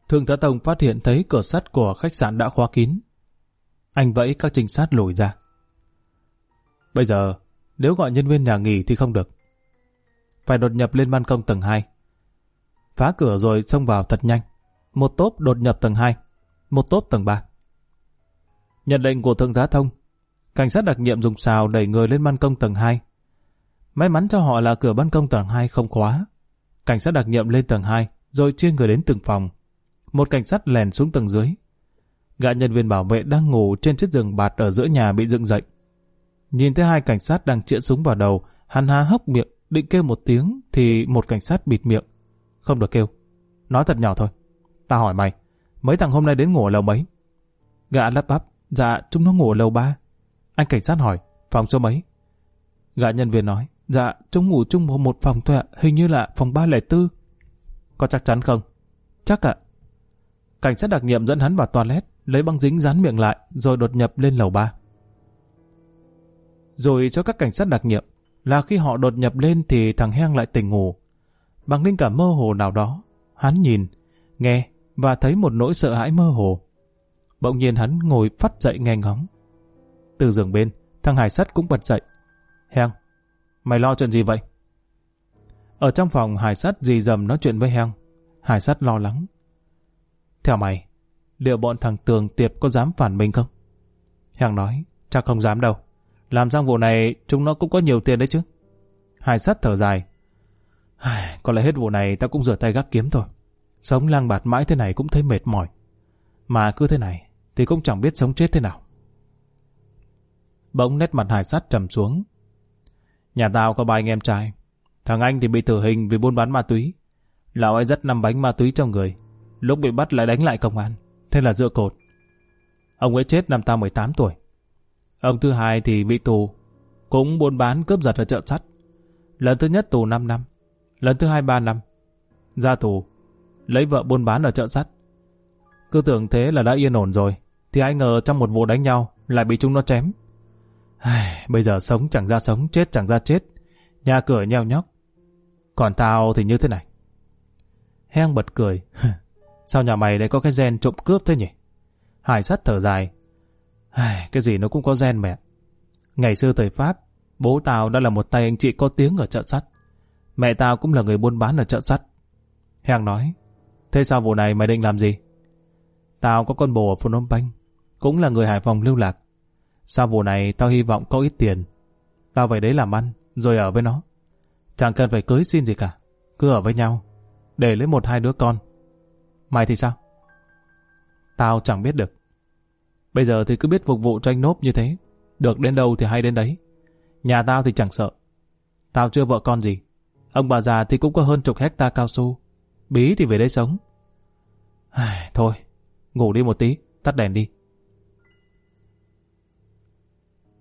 Thường tá Thông phát hiện thấy cửa sắt của khách sạn đã khóa kín. Anh vẫy các trinh sát lùi ra. Bây giờ, nếu gọi nhân viên nhà nghỉ thì không được. Phải đột nhập lên ban công tầng 2. Phá cửa rồi xông vào thật nhanh. Một tốp đột nhập tầng 2, một tốp tầng 3. Nhận lệnh của Thượng tá Thông, cảnh sát đặc nhiệm dùng xào đẩy người lên ban công tầng 2. May mắn cho họ là cửa ban công tầng 2 không khóa. Cảnh sát đặc nhiệm lên tầng 2, rồi chia người đến từng phòng. Một cảnh sát lèn xuống tầng dưới. Gã nhân viên bảo vệ đang ngủ trên chiếc giường bạt ở giữa nhà bị dựng dậy. Nhìn thấy hai cảnh sát đang chĩa súng vào đầu, hắn há hốc miệng, định kêu một tiếng thì một cảnh sát bịt miệng. Không được kêu. Nói thật nhỏ thôi. Ta hỏi mày, mấy thằng hôm nay đến ngủ ở lầu mấy? Gã lắp bắp, dạ chúng nó ngủ ở lầu ba. Anh cảnh sát hỏi, phòng số mấy? Gã nhân viên nói, dạ chúng ngủ chung một, phòng thôi ạ, hình như là phòng 304. Có chắc chắn không? Chắc ạ. Cảnh sát đặc nhiệm dẫn hắn vào toilet, lấy băng dính dán miệng lại, rồi đột nhập lên lầu 3. Rồi cho các cảnh sát đặc nhiệm, là khi họ đột nhập lên thì thằng Heng lại tỉnh ngủ. Bằng linh cảm mơ hồ nào đó, hắn nhìn, nghe và thấy một nỗi sợ hãi mơ hồ. Bỗng nhiên hắn ngồi phát dậy nghe ngóng. Từ giường bên, thằng Hải Sắt cũng bật dậy. Heng, mày lo chuyện gì vậy? Ở trong phòng Hải Sắt dì dầm nói chuyện với Heng. Hải Sắt lo lắng. Theo mày, liệu bọn thằng Tường Tiệp có dám phản mình không? Heng nói, chắc không dám đâu. Làm giang vụ này chúng nó cũng có nhiều tiền đấy chứ. Hải Sắt thở dài. Có lẽ hết vụ này ta cũng rửa tay gác kiếm thôi. Sống lang bạt mãi thế này cũng thấy mệt mỏi. Mà cứ thế này thì cũng chẳng biết sống chết thế nào. Bỗng nét mặt hải sát trầm xuống. Nhà tao có ba anh em trai. Thằng anh thì bị tử hình vì buôn bán ma túy. Lão ấy rất năm bánh ma túy trong người. Lúc bị bắt lại đánh lại công an. Thế là dựa cột. Ông ấy chết năm tao 18 tuổi. Ông thứ hai thì bị tù. Cũng buôn bán cướp giật ở chợ sắt. Lần thứ nhất tù 5 năm. Lần thứ hai 3 năm. Ra tù lấy vợ buôn bán ở chợ sắt. Cứ tưởng thế là đã yên ổn rồi, thì ai ngờ trong một vụ đánh nhau lại bị chúng nó chém. Ai, bây giờ sống chẳng ra sống, chết chẳng ra chết, nhà cửa nheo nhóc. Còn tao thì như thế này. Heng bật cười. <laughs> Sao nhà mày lại có cái gen trộm cướp thế nhỉ? Hải sắt thở dài. Ai, cái gì nó cũng có gen mẹ. Ngày xưa thời Pháp, bố tao đã là một tay anh chị có tiếng ở chợ sắt. Mẹ tao cũng là người buôn bán ở chợ sắt. Heng nói, Thế sao vụ này mày định làm gì? Tao có con bồ ở Phnom Penh, cũng là người Hải Phòng lưu lạc. Sau vụ này tao hy vọng có ít tiền. Tao về đấy làm ăn, rồi ở với nó. Chẳng cần phải cưới xin gì cả, cứ ở với nhau, để lấy một hai đứa con. Mày thì sao? Tao chẳng biết được. Bây giờ thì cứ biết phục vụ cho anh nốp như thế. Được đến đâu thì hay đến đấy. Nhà tao thì chẳng sợ. Tao chưa vợ con gì. Ông bà già thì cũng có hơn chục hecta cao su. Bí thì về đây sống. Thôi, ngủ đi một tí, tắt đèn đi.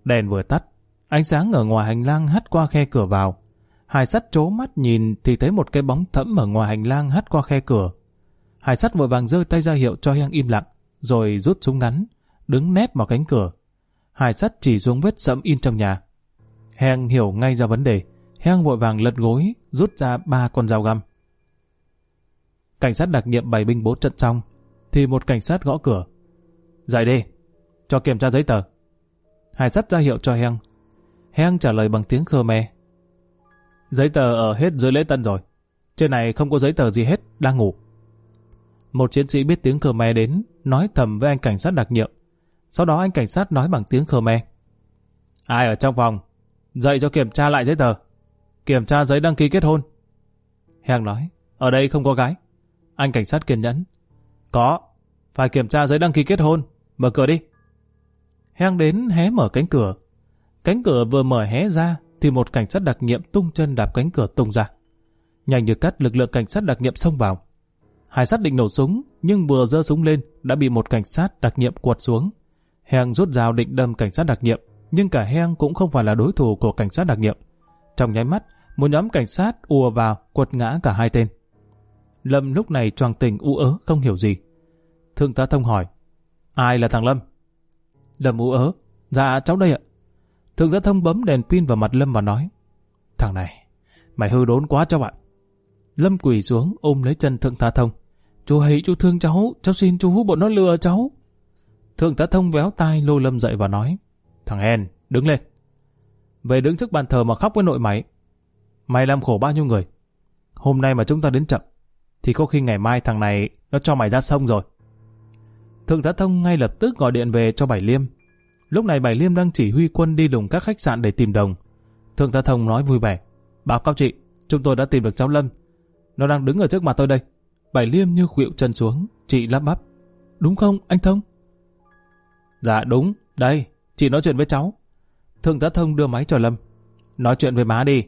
Đèn vừa tắt, ánh sáng ở ngoài hành lang hắt qua khe cửa vào. Hải sắt trố mắt nhìn thì thấy một cái bóng thẫm ở ngoài hành lang hắt qua khe cửa. Hải sắt vội vàng giơ tay ra hiệu cho Heng im lặng, rồi rút súng ngắn, đứng nép vào cánh cửa. Hải sắt chỉ xuống vết sẫm in trong nhà. Heng hiểu ngay ra vấn đề. Heng vội vàng lật gối, rút ra ba con dao găm. Cảnh sát đặc nhiệm bày binh bố trận xong, thì một cảnh sát gõ cửa. Dậy đi, cho kiểm tra giấy tờ. Hải sắt ra hiệu cho Heng. Heng trả lời bằng tiếng Khmer. Giấy tờ ở hết dưới lễ tân rồi. Trên này không có giấy tờ gì hết, đang ngủ. Một chiến sĩ biết tiếng Khmer đến, nói thầm với anh cảnh sát đặc nhiệm. Sau đó anh cảnh sát nói bằng tiếng Khmer. Ai ở trong phòng? Dậy cho kiểm tra lại giấy tờ. Kiểm tra giấy đăng ký kết hôn. Heng nói, ở đây không có gái. Anh cảnh sát kiên nhẫn. Có, phải kiểm tra giấy đăng ký kết hôn. Mở cửa đi. Heng đến hé mở cánh cửa, Cánh cửa vừa mở hé ra thì một cảnh sát đặc nhiệm tung chân đạp cánh cửa tung ra. Nhanh như cắt lực lượng cảnh sát đặc nhiệm xông vào. Hải sát định nổ súng nhưng vừa giơ súng lên đã bị một cảnh sát đặc nhiệm quật xuống. Heng rút dao định đâm cảnh sát đặc nhiệm nhưng cả Heng cũng không phải là đối thủ của cảnh sát đặc nhiệm. Trong nháy mắt, một nhóm cảnh sát ùa vào quật ngã cả hai tên. Lâm lúc này choàng tình u ớ không hiểu gì. Thượng tá Thông hỏi, ai là thằng Lâm? Lâm ú ớ, dạ cháu đây ạ. Thượng tá Thông bấm đèn pin vào mặt Lâm và nói, thằng này, mày hư đốn quá cháu ạ. Lâm quỳ xuống ôm lấy chân Thượng tá Thông. Chú hãy chú thương cháu, cháu xin chú bọn nó lừa cháu. Thượng tá Thông véo tai lô Lâm dậy và nói, thằng Hèn, đứng lên. Về đứng trước bàn thờ mà khóc với nội mày. Mày làm khổ bao nhiêu người. Hôm nay mà chúng ta đến chậm, thì có khi ngày mai thằng này nó cho mày ra sông rồi. Thượng tá Thông ngay lập tức gọi điện về cho Bảy Liêm. Lúc này Bảy Liêm đang chỉ huy quân đi lùng các khách sạn để tìm đồng. Thượng tá Thông nói vui vẻ. Báo cáo chị, chúng tôi đã tìm được cháu Lâm. Nó đang đứng ở trước mặt tôi đây. Bảy Liêm như khuỵu chân xuống, chị lắp bắp. Đúng không, anh Thông? Dạ đúng, đây, chị nói chuyện với cháu. Thượng tá Thông đưa máy cho Lâm. Nói chuyện với má đi.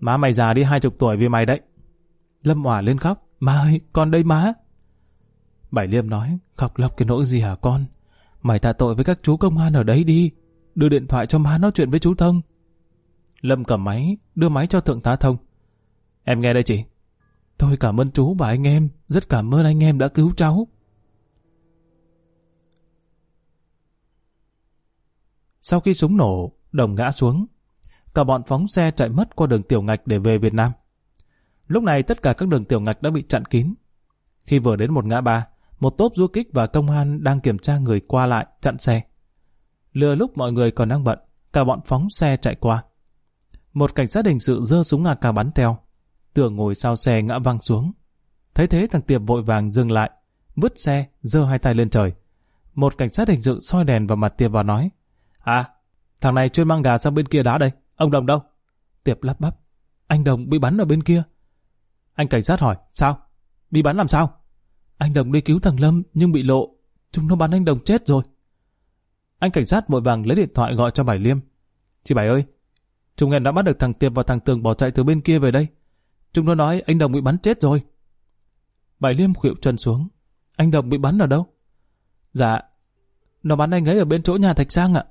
Má mày già đi hai chục tuổi vì mày đấy. Lâm hỏa lên khóc. Má ơi, con đây má. Bảy Liêm nói, khóc lóc cái nỗi gì hả con? Mày tạ tội với các chú công an ở đấy đi. Đưa điện thoại cho má nói chuyện với chú Thông. Lâm cầm máy, đưa máy cho Thượng tá Thông. Em nghe đây chị. Tôi cảm ơn chú và anh em, rất cảm ơn anh em đã cứu cháu. Sau khi súng nổ, đồng ngã xuống. Cả bọn phóng xe chạy mất qua đường tiểu ngạch để về Việt Nam. Lúc này tất cả các đường tiểu ngạch đã bị chặn kín. Khi vừa đến một ngã ba, một tốp du kích và công an đang kiểm tra người qua lại, chặn xe. Lừa lúc mọi người còn đang bận, cả bọn phóng xe chạy qua. Một cảnh sát hình sự giơ súng AK bắn theo. Tưởng ngồi sau xe ngã văng xuống. Thấy thế thằng Tiệp vội vàng dừng lại, vứt xe, giơ hai tay lên trời. Một cảnh sát hình sự soi đèn vào mặt Tiệp và nói À, thằng này chuyên mang gà sang bên kia đá đây, ông Đồng đâu? Tiệp lắp bắp. Anh Đồng bị bắn ở bên kia. Anh cảnh sát hỏi, sao? Bị bắn làm sao? Anh Đồng đi cứu thằng Lâm nhưng bị lộ. Chúng nó bắn anh Đồng chết rồi. Anh cảnh sát vội vàng lấy điện thoại gọi cho Bảy Liêm. Chị Bảy ơi, chúng em đã bắt được thằng Tiệp và thằng Tường bỏ chạy từ bên kia về đây. Chúng nó nói anh Đồng bị bắn chết rồi. Bảy Liêm khuỵu chân xuống. Anh Đồng bị bắn ở đâu? Dạ, nó bắn anh ấy ở bên chỗ nhà Thạch Sang ạ.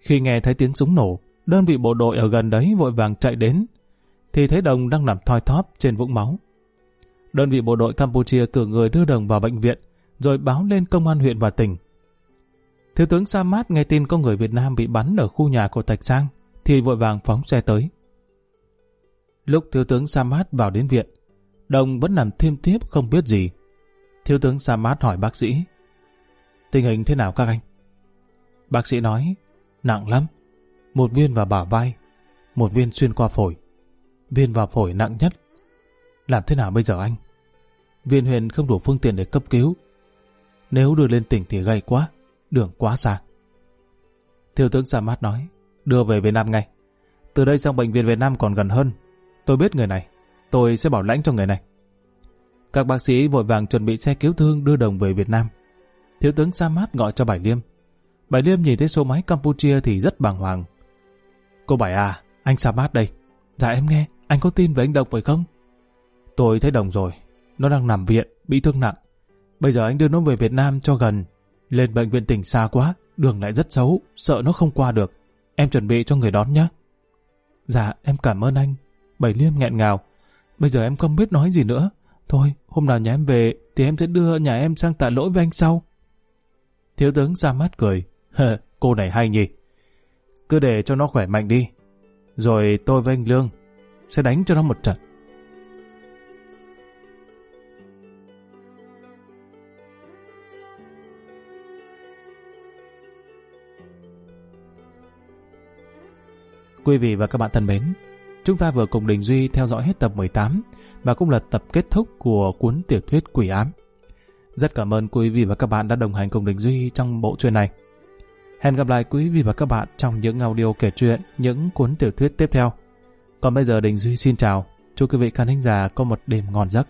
Khi nghe thấy tiếng súng nổ, đơn vị bộ đội ở gần đấy vội vàng chạy đến, thì thấy Đồng đang nằm thoi thóp trên vũng máu. Đơn vị bộ đội Campuchia cử người đưa Đồng vào bệnh viện, rồi báo lên công an huyện và tỉnh. Thiếu tướng Sa Mát nghe tin có người Việt Nam bị bắn ở khu nhà của Thạch Sang, thì vội vàng phóng xe tới. Lúc thiếu tướng Sa Mát vào đến viện, Đồng vẫn nằm thêm tiếp không biết gì. Thiếu tướng Sa Mát hỏi bác sĩ, tình hình thế nào các anh? Bác sĩ nói, nặng lắm, một viên vào bả vai, một viên xuyên qua phổi. Viên vào phổi nặng nhất. Làm thế nào bây giờ anh? Viên huyền không đủ phương tiện để cấp cứu. Nếu đưa lên tỉnh thì gây quá, đường quá xa. Thiếu tướng Sa Mát nói, đưa về Việt Nam ngay. Từ đây sang bệnh viện Việt Nam còn gần hơn. Tôi biết người này, tôi sẽ bảo lãnh cho người này. Các bác sĩ vội vàng chuẩn bị xe cứu thương đưa đồng về Việt Nam. Thiếu tướng Sa Mát gọi cho Bảy Liêm. Bảy Liêm nhìn thấy số máy Campuchia thì rất bàng hoàng. Cô Bảy à, anh Sa Mát đây. Dạ em nghe, anh có tin về anh Đồng phải không? Tôi thấy Đồng rồi, nó đang nằm viện, bị thương nặng. Bây giờ anh đưa nó về Việt Nam cho gần. Lên bệnh viện tỉnh xa quá, đường lại rất xấu, sợ nó không qua được. Em chuẩn bị cho người đón nhé. Dạ, em cảm ơn anh. Bảy Liêm nghẹn ngào. Bây giờ em không biết nói gì nữa. Thôi, hôm nào nhà em về thì em sẽ đưa nhà em sang tạ lỗi với anh sau. Thiếu tướng ra mắt cười. <laughs> Hờ, cô này hay nhỉ. Cứ để cho nó khỏe mạnh đi. Rồi tôi với anh Lương sẽ đánh cho nó một trận. Quý vị và các bạn thân mến, chúng ta vừa cùng Đình Duy theo dõi hết tập 18 và cũng là tập kết thúc của cuốn tiểu thuyết Quỷ Ám. Rất cảm ơn quý vị và các bạn đã đồng hành cùng Đình Duy trong bộ truyện này. Hẹn gặp lại quý vị và các bạn trong những audio kể chuyện, những cuốn tiểu thuyết tiếp theo. Còn bây giờ Đình Duy xin chào, chúc quý vị khán thính giả có một đêm ngon giấc.